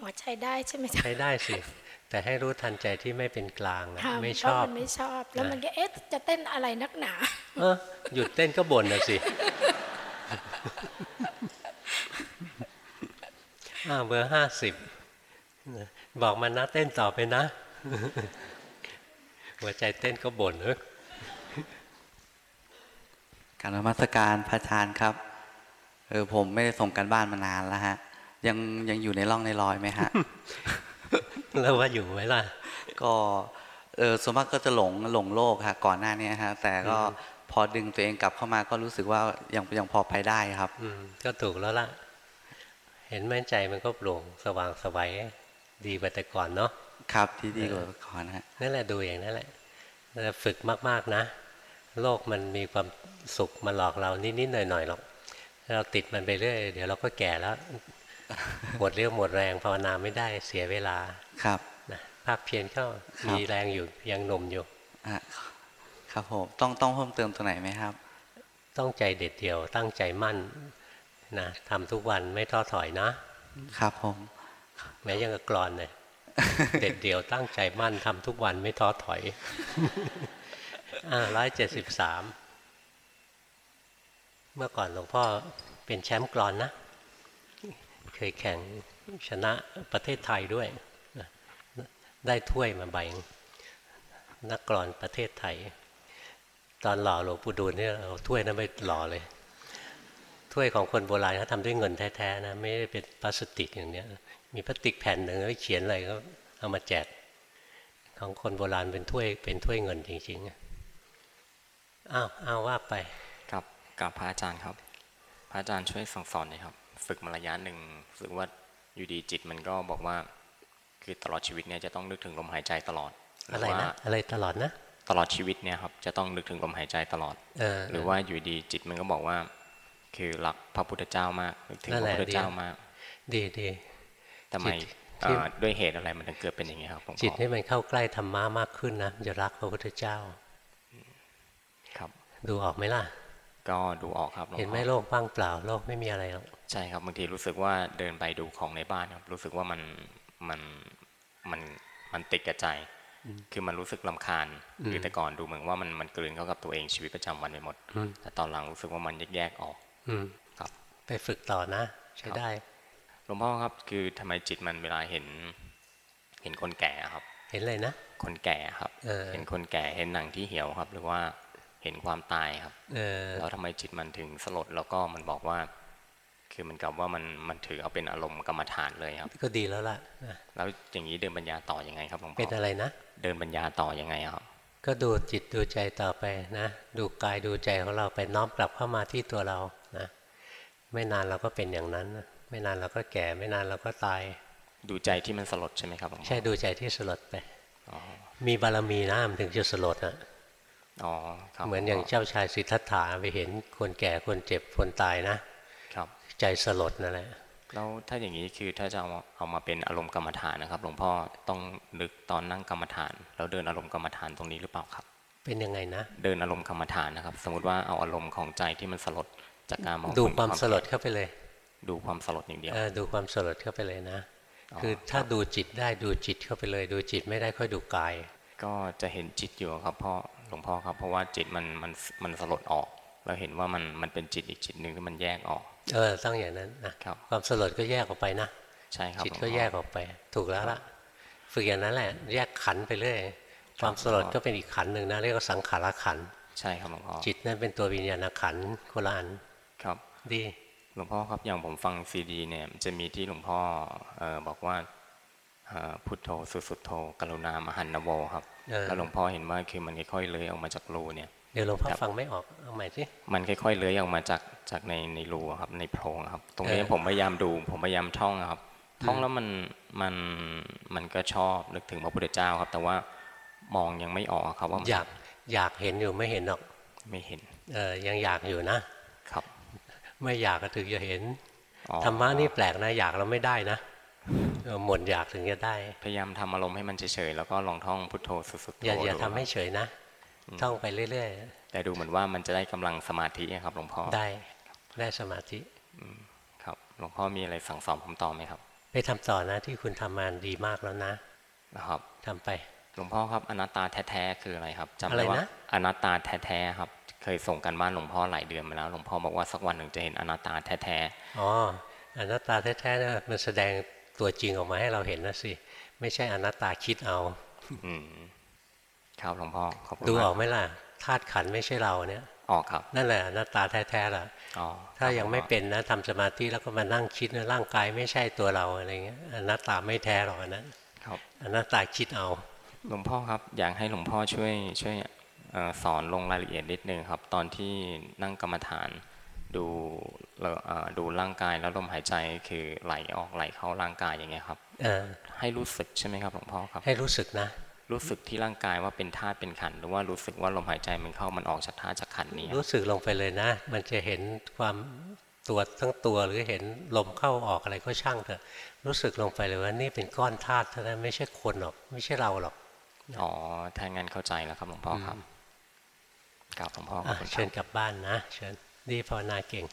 Speaker 14: หัวใจได้ใช่ไหมจ๊ะ
Speaker 1: ใช้ได้สิ แต่ให้รู้ทันใจที่ไม่เป็นกลางนะ
Speaker 14: ค่ะ
Speaker 1: ไม่
Speaker 14: เพ
Speaker 1: ช
Speaker 14: ราะ
Speaker 1: อบ
Speaker 14: มันไม่ชอบ แล้วมันก็เอ๊ะจะเต้นอะไรนักหนา
Speaker 1: เออหยุดเต้นก็บ่นนะสิอ้าวเบอร์ห้าสิบบอกมันนะเต้นต่อไปนะ หัวใจเต้นก็บ่นเออ
Speaker 15: การนมัสการพระอาจารย์ครับ เออผมไม่ได้ส่งกันบ้านมานานแล้วฮะ ยังยังอยู่ในร่องในรอยไหมฮะ
Speaker 1: แล้วว่าอยู่ไหมล่ะ
Speaker 15: ก็เออส่วนมากก็จะหลงหลงโลกค่ะก่อนหน้านี้ฮะ แต่ก็
Speaker 1: อืม
Speaker 15: พอดึงตัวเองกลับเข้ามาก็รู้สึกว่ายังยังพอไปได้ครับ
Speaker 1: อืมก็ถูกแล้วล่ะ เห็นไหมใจมันก็โปร่งสว่างสวัยดีกว่าแต่ก่อนเนาะ
Speaker 15: ครับที่ดีกว่าก่อนฮะ
Speaker 1: นั่นแหละดูอย่างนั้นแหละเราฝึกมากๆนะ โลกมันมีความสุขมาหลอกเรานิดๆหน่อยๆหรอก เราติดมันไปเรื่อยเดี๋ยวเราก็แก่แล้วหมดเรี่ยวหมดแรงภาวนาไม่ได้เสียเวลา
Speaker 15: ครับ
Speaker 1: นะภาคเพียรก็
Speaker 15: ครับ
Speaker 1: มีแรงอยู่ยังหนุ่มอยู่
Speaker 15: อะครับผมต้องต้องเพิ่มเติมตรงไหนไหมครับ
Speaker 1: ต้องใจเด็ดเดี่ยวตั้งใจมั่นนะทำทุกวันไม่ท้อถอยนะ
Speaker 15: ครับผม
Speaker 1: แม้ยังกบกรอนเลยเด็ดเดี่ยวตั้งใจมั่นทำทุกวันไม่ท้อถอยอ่าร้อยเจ็ดสิบสาม เมื่อก่อนหลวงพ่อเป็นแชมป์กรอนนะ เคยแข่งชนะประเทศไทยด้วย ได้ถ้วยมาใบหนึ่งนักกรอนประเทศไทย ตอนหล่อหลวงปู่ดูลเนี่ยเอาถ้วยนั้นไปหล่อเลย ถ้วยของคนโบราณเขาทำด้วยเงินแท้ๆนะ ไม่ได้เป็นพลาสติกอย่างเนี้ย มีพลาสติกแผ่นหนึ่งแล้วเขียนอะไรก็เอามาแจก ของคนโบราณเป็นถ้วยเป็นถ้วยเงินจริงๆอ้าวอ้าวว่าไป
Speaker 16: กับกับพระอาจารย์ครับ พระอาจารย์ช่วยสั่งสอนหน่อยครับ ฝึกมาระยะหนึ่งรู้สึกว่าอยู่ดีจิตมันก็บอกว่า คือตลอดชีวิตเนี่ยจะต้องนึกถึงลมหายใจตลอดห
Speaker 1: อะไร
Speaker 16: ว่า
Speaker 1: นะอะไรตลอดนะ
Speaker 16: ตลอดชีวิตเนี่ยครับจะต้องนึกถึงลมหายใจตลอด
Speaker 1: เออ
Speaker 16: หรือว่าอยู่ดีจิตมันก็บอกว่า คือรักพระพุทธเจ้ามากนึกถึง
Speaker 1: นั่น
Speaker 16: พ
Speaker 1: แห
Speaker 16: ระ
Speaker 1: ละ
Speaker 16: พุทธเจ้ามาก
Speaker 1: ดีดี
Speaker 16: ทำไม
Speaker 1: จิต
Speaker 16: เอ่
Speaker 1: ที่
Speaker 16: อด้วยเหตุอะไรมันถึงเกิดเป็นอย่างนี้ครับหลวงพ่อ
Speaker 1: จิตให้มันเข้าใกล้ธรรมะมากขึ้นนะจะรักพระพุทธเจ้า
Speaker 16: ครับ
Speaker 1: ดูออกไหมล่ะ
Speaker 16: ก็ดูออกครับลวงพ่อ
Speaker 1: เห็นไหมโลกว่างเปล่าโลกไม่มีอะไรหรอก
Speaker 16: ใช่ครับบางทีรู้สึกว่าเดินไปดูของในบ้านครับรู้สึกว่ามันมันมันมันติดกับใจคือมันรู้สึกลำคาญ
Speaker 1: อืม
Speaker 16: คือแต่ก่อนดูเหมือนว่ามันมันกลืนเข้ากับตัวเองชีวิตประจำวันไปหมด
Speaker 1: อืม
Speaker 16: แต่ตอนหลังรู้สึกว่ามันแยกแยกๆออก
Speaker 1: อืม
Speaker 16: ครับ
Speaker 1: ไปฝึกต่อนะ ใช้
Speaker 16: ครับ
Speaker 1: ได้
Speaker 16: หลวงพ่อครับ คือทำไมจิตมันเวลาเห็น เห็นคนแก่ครับ
Speaker 1: เห็นเลยนะ
Speaker 16: คนแก่ครับ
Speaker 1: เออ
Speaker 16: เห็นคนแก่เห็นหนังที่เหี่ยวครับ หรือว่า เห็นความตายครับ
Speaker 1: เออ
Speaker 16: แล้วทำไมจิตมันถึงสลดแล้วก็มันบอกว่า คือมันกับว่ามันมันถือเอาเป็นอารมณ์กรรมฐานเลยครับ
Speaker 1: ก็ดีแล้วล่ะนะ
Speaker 16: แล้วอย่างนี้เดินปัญญาต่อยังไงครับหลวงพ่อ
Speaker 1: เป็นอะไรนะ
Speaker 16: เดินปัญญาต่อยังไงครับ
Speaker 1: ก็ดูจิตดูใจต่อไปนะ ดูกายดูใจของเราไปน้อมกลับเข้ามาที่ตัวเรานะไม่นานเราก็เป็นอย่างนั้นนะไม่นานเราก็แก่ไม่นานเราก็ตาย
Speaker 16: ดูใจที่มันสลดใช่ไหมครับหลวงพ่อ
Speaker 1: ใช่ดูใจที่สลดไป
Speaker 16: อ๋อ
Speaker 1: มีบารมีนะมันถึงจะสลดอะ
Speaker 16: อ๋อครับ
Speaker 1: เหมือนอย่างเจ้าชายสิทธัตถะไปเห็นคนแก่คนเจ็บคนตายนะ
Speaker 16: ครับ
Speaker 1: ใจสลดนั่นแหละ
Speaker 16: แล้วถ้าอย่างนี้คือถ้าจะเอามาเอามาเป็นอารมณ์กรรมฐานนะครับ หลวงพ่อต้องนึกตอนนั่งกรรมฐาน แล้วเดินอารมณ์กรรมฐานตรงนี้หรือเปล่าครับ
Speaker 1: เป็นยังไงนะ
Speaker 16: เดินอารมณ์กรรมฐานนะครับ สมมติว่าเอาอารมณ์ของใจที่มันสลดจากการมอง
Speaker 1: ดู
Speaker 16: เห็น
Speaker 1: ความสลดเข้าไปเลย
Speaker 16: ดูความสลดอย่างเดียว
Speaker 1: เออดูความสลดเข้าไปเลยนะ
Speaker 16: อ๋อ
Speaker 1: คือถ้าดูจิตได้ดูจิตเข้าไปเลย ดูจิตไม่ได้ค่อยดูกาย
Speaker 16: ก็จะเห็นจิตอยู่ครับพ่อ หลวงพ่อครับ เพราะว่าจิตมันมันมันสลดออก แล้วเห็นว่ามันมันเป็นจิตอีกจิตหนึ่งที่มันแยกออก
Speaker 1: เออต้องอย่างนั้นนะครับความสลดก็แยกออกไปนะ
Speaker 16: ใช่ครับ
Speaker 1: จิต
Speaker 16: หลวง
Speaker 1: ก็
Speaker 16: พ่อ
Speaker 1: แยกออกไป ถูกแล้วล่ะฝึกอย่างนั้นแหละ แยกขันธ์ไปเรื่อยความสลดก็เป็นอีกขันธ์หนึ่งนะเรียกว่าสังขารขันธ์
Speaker 16: ใช่ครับหลวงพ่อ
Speaker 1: จิตนั่นเป็นตัววิญญาณขันธ์คนละอัน
Speaker 16: ครับ
Speaker 1: ดี
Speaker 16: หลวงพ่อครับอย่างผมฟังซีดีเนี่ยมันจะมีที่หลวงพ่อเอ่อบอกว่าเอ่อพุทโธสุสุทโธกรุณามหันนโวครับ
Speaker 1: เออ
Speaker 16: แล้วหลวงพ่อเห็นว่าคือมันค่อยๆเลื้อยออกมาจากรูเนี่ย
Speaker 1: เดี๋ยวหลวงพ่อ
Speaker 16: ครับ
Speaker 1: ฟังไม่ออกเอาใหม่สิ
Speaker 16: มันค่อยๆเลื้อยออกมาจากจากในในรูอะครับในโพรงอะครับ ตรงนี้
Speaker 1: เออ
Speaker 16: ผมพยายามดู ผมพยายามท่องอะครับ ท่อง
Speaker 1: อืม
Speaker 16: แล้วมันมันมันก็ชอบนึกถึงพระพุทธเจ้าครับ แต่ว่ามองยังไม่ออกครับว่ามัน
Speaker 1: อยากอยากเห็นอยู่ไม่เห็นหรอก
Speaker 16: ไม่เห็น
Speaker 1: เออยังอยากอยู่นะครับ ไม่อยากก็ถึงจะเห็น
Speaker 16: อ๋อ
Speaker 1: ธรรมะนี่แปลกนะอยากเราไม่ได้นะเออ หมดอยากถึงจะได้
Speaker 16: พยายามทำอารมณ์ให้มันเฉยๆแล้วก็ลองท่องพุทโธสุดๆ
Speaker 1: อย่าอย่า
Speaker 16: ดู
Speaker 1: ทำให้เฉยนะท่องไปเรื่อย
Speaker 16: แต่ดูเหมือนว่ามันจะได้กำลังสมาธิครับหลวงพ่อ
Speaker 1: ๆได้ได้สมาธิ
Speaker 16: ครับหลวงพ่อมีอะไรสั่งสอนผมต่อไหมครับ
Speaker 1: ไปทำต่อนะที่คุณทำมาดีมากแล้วนะ
Speaker 16: นะครับ
Speaker 1: ทำไป
Speaker 16: หลวงพ่อครับอนัตตาแท้ๆคืออะไรครับจำ
Speaker 1: อะไร
Speaker 16: ได้ว่า
Speaker 1: นะ
Speaker 16: อนัตตาแท้ๆครับ เคยส่งกันบ้านหลวงพ่อหลายเดือนมาแล้วหลวงพ่อบอกว่าสักวันหนึ่งจะเห็นอนัตตาแท้
Speaker 1: อ๋ออนัตตาแท้ๆเนี่ยมันแสดง ตัวจริงออกมาให้เราเห็นนะสิ ไม่ใช่อนัตตาคิดเอา
Speaker 16: ๆอืมครับหลวงพ่อขอบคุณ
Speaker 1: ดู
Speaker 16: มาก
Speaker 1: ออกไหมล่ะธาตุขันธ์ไม่ใช่เราเนี่ย
Speaker 16: ออกครับ
Speaker 1: นั่นแหละอนัตตาแท้ๆล่ะ
Speaker 16: อ๋อ
Speaker 1: ถ้ายังไม่เป็นนะทำสมาธิแล้วก็มานั่งคิดนะร่างกายไม่ใช่ตัวเราอะไรเงี้ยอนัตตาไม่แท้หรอกอันนั้น
Speaker 16: ครับ
Speaker 1: อนัตตาคิดเอา
Speaker 16: หลวงพ่อครับ อยากให้หลวงพ่อช่วยช่วยเอ่อสอนลงรายละเอียดนิดนึงครับ ตอนที่นั่งกรรมฐาน ดูเอ่อดูร่างกายแล้วลมหายใจคือไหลออกไหลเข้าร่างกายอย่างเงี้ยครับ
Speaker 1: เออ
Speaker 16: ให้รู้สึกใช่ไหมครับหลวงพ่อครับ
Speaker 1: ให้รู้สึกนะ
Speaker 16: รู้สึกที่ร่างกายว่าเป็นธาตุเป็นขันธ์หรือว่ารู้สึกว่าลมหายใจมันเข้ามันออกจากธาตุจากขันธ์นี้ครับ
Speaker 1: รู้สึกลงไปเลยนะ มันจะเห็นความตัวทั้งตัวหรือเห็นลมเข้าออกอะไรก็ช่างเถอะ รู้สึกลงไปเลยว่านี่เป็นก้อนธาตุเท่านั้นไม่ใช่คนหรอก ไม่ใช่เราหรอก
Speaker 16: อ๋อถ้างั้นเข้าใจแล้วครับหลวงพ่อครับกราบหลวงพ่อขอบ
Speaker 1: อะ
Speaker 16: คุณค
Speaker 1: เชิ
Speaker 16: รับ
Speaker 1: ญกลับบ้านนะเชิญ ดีภาวนาเก่ง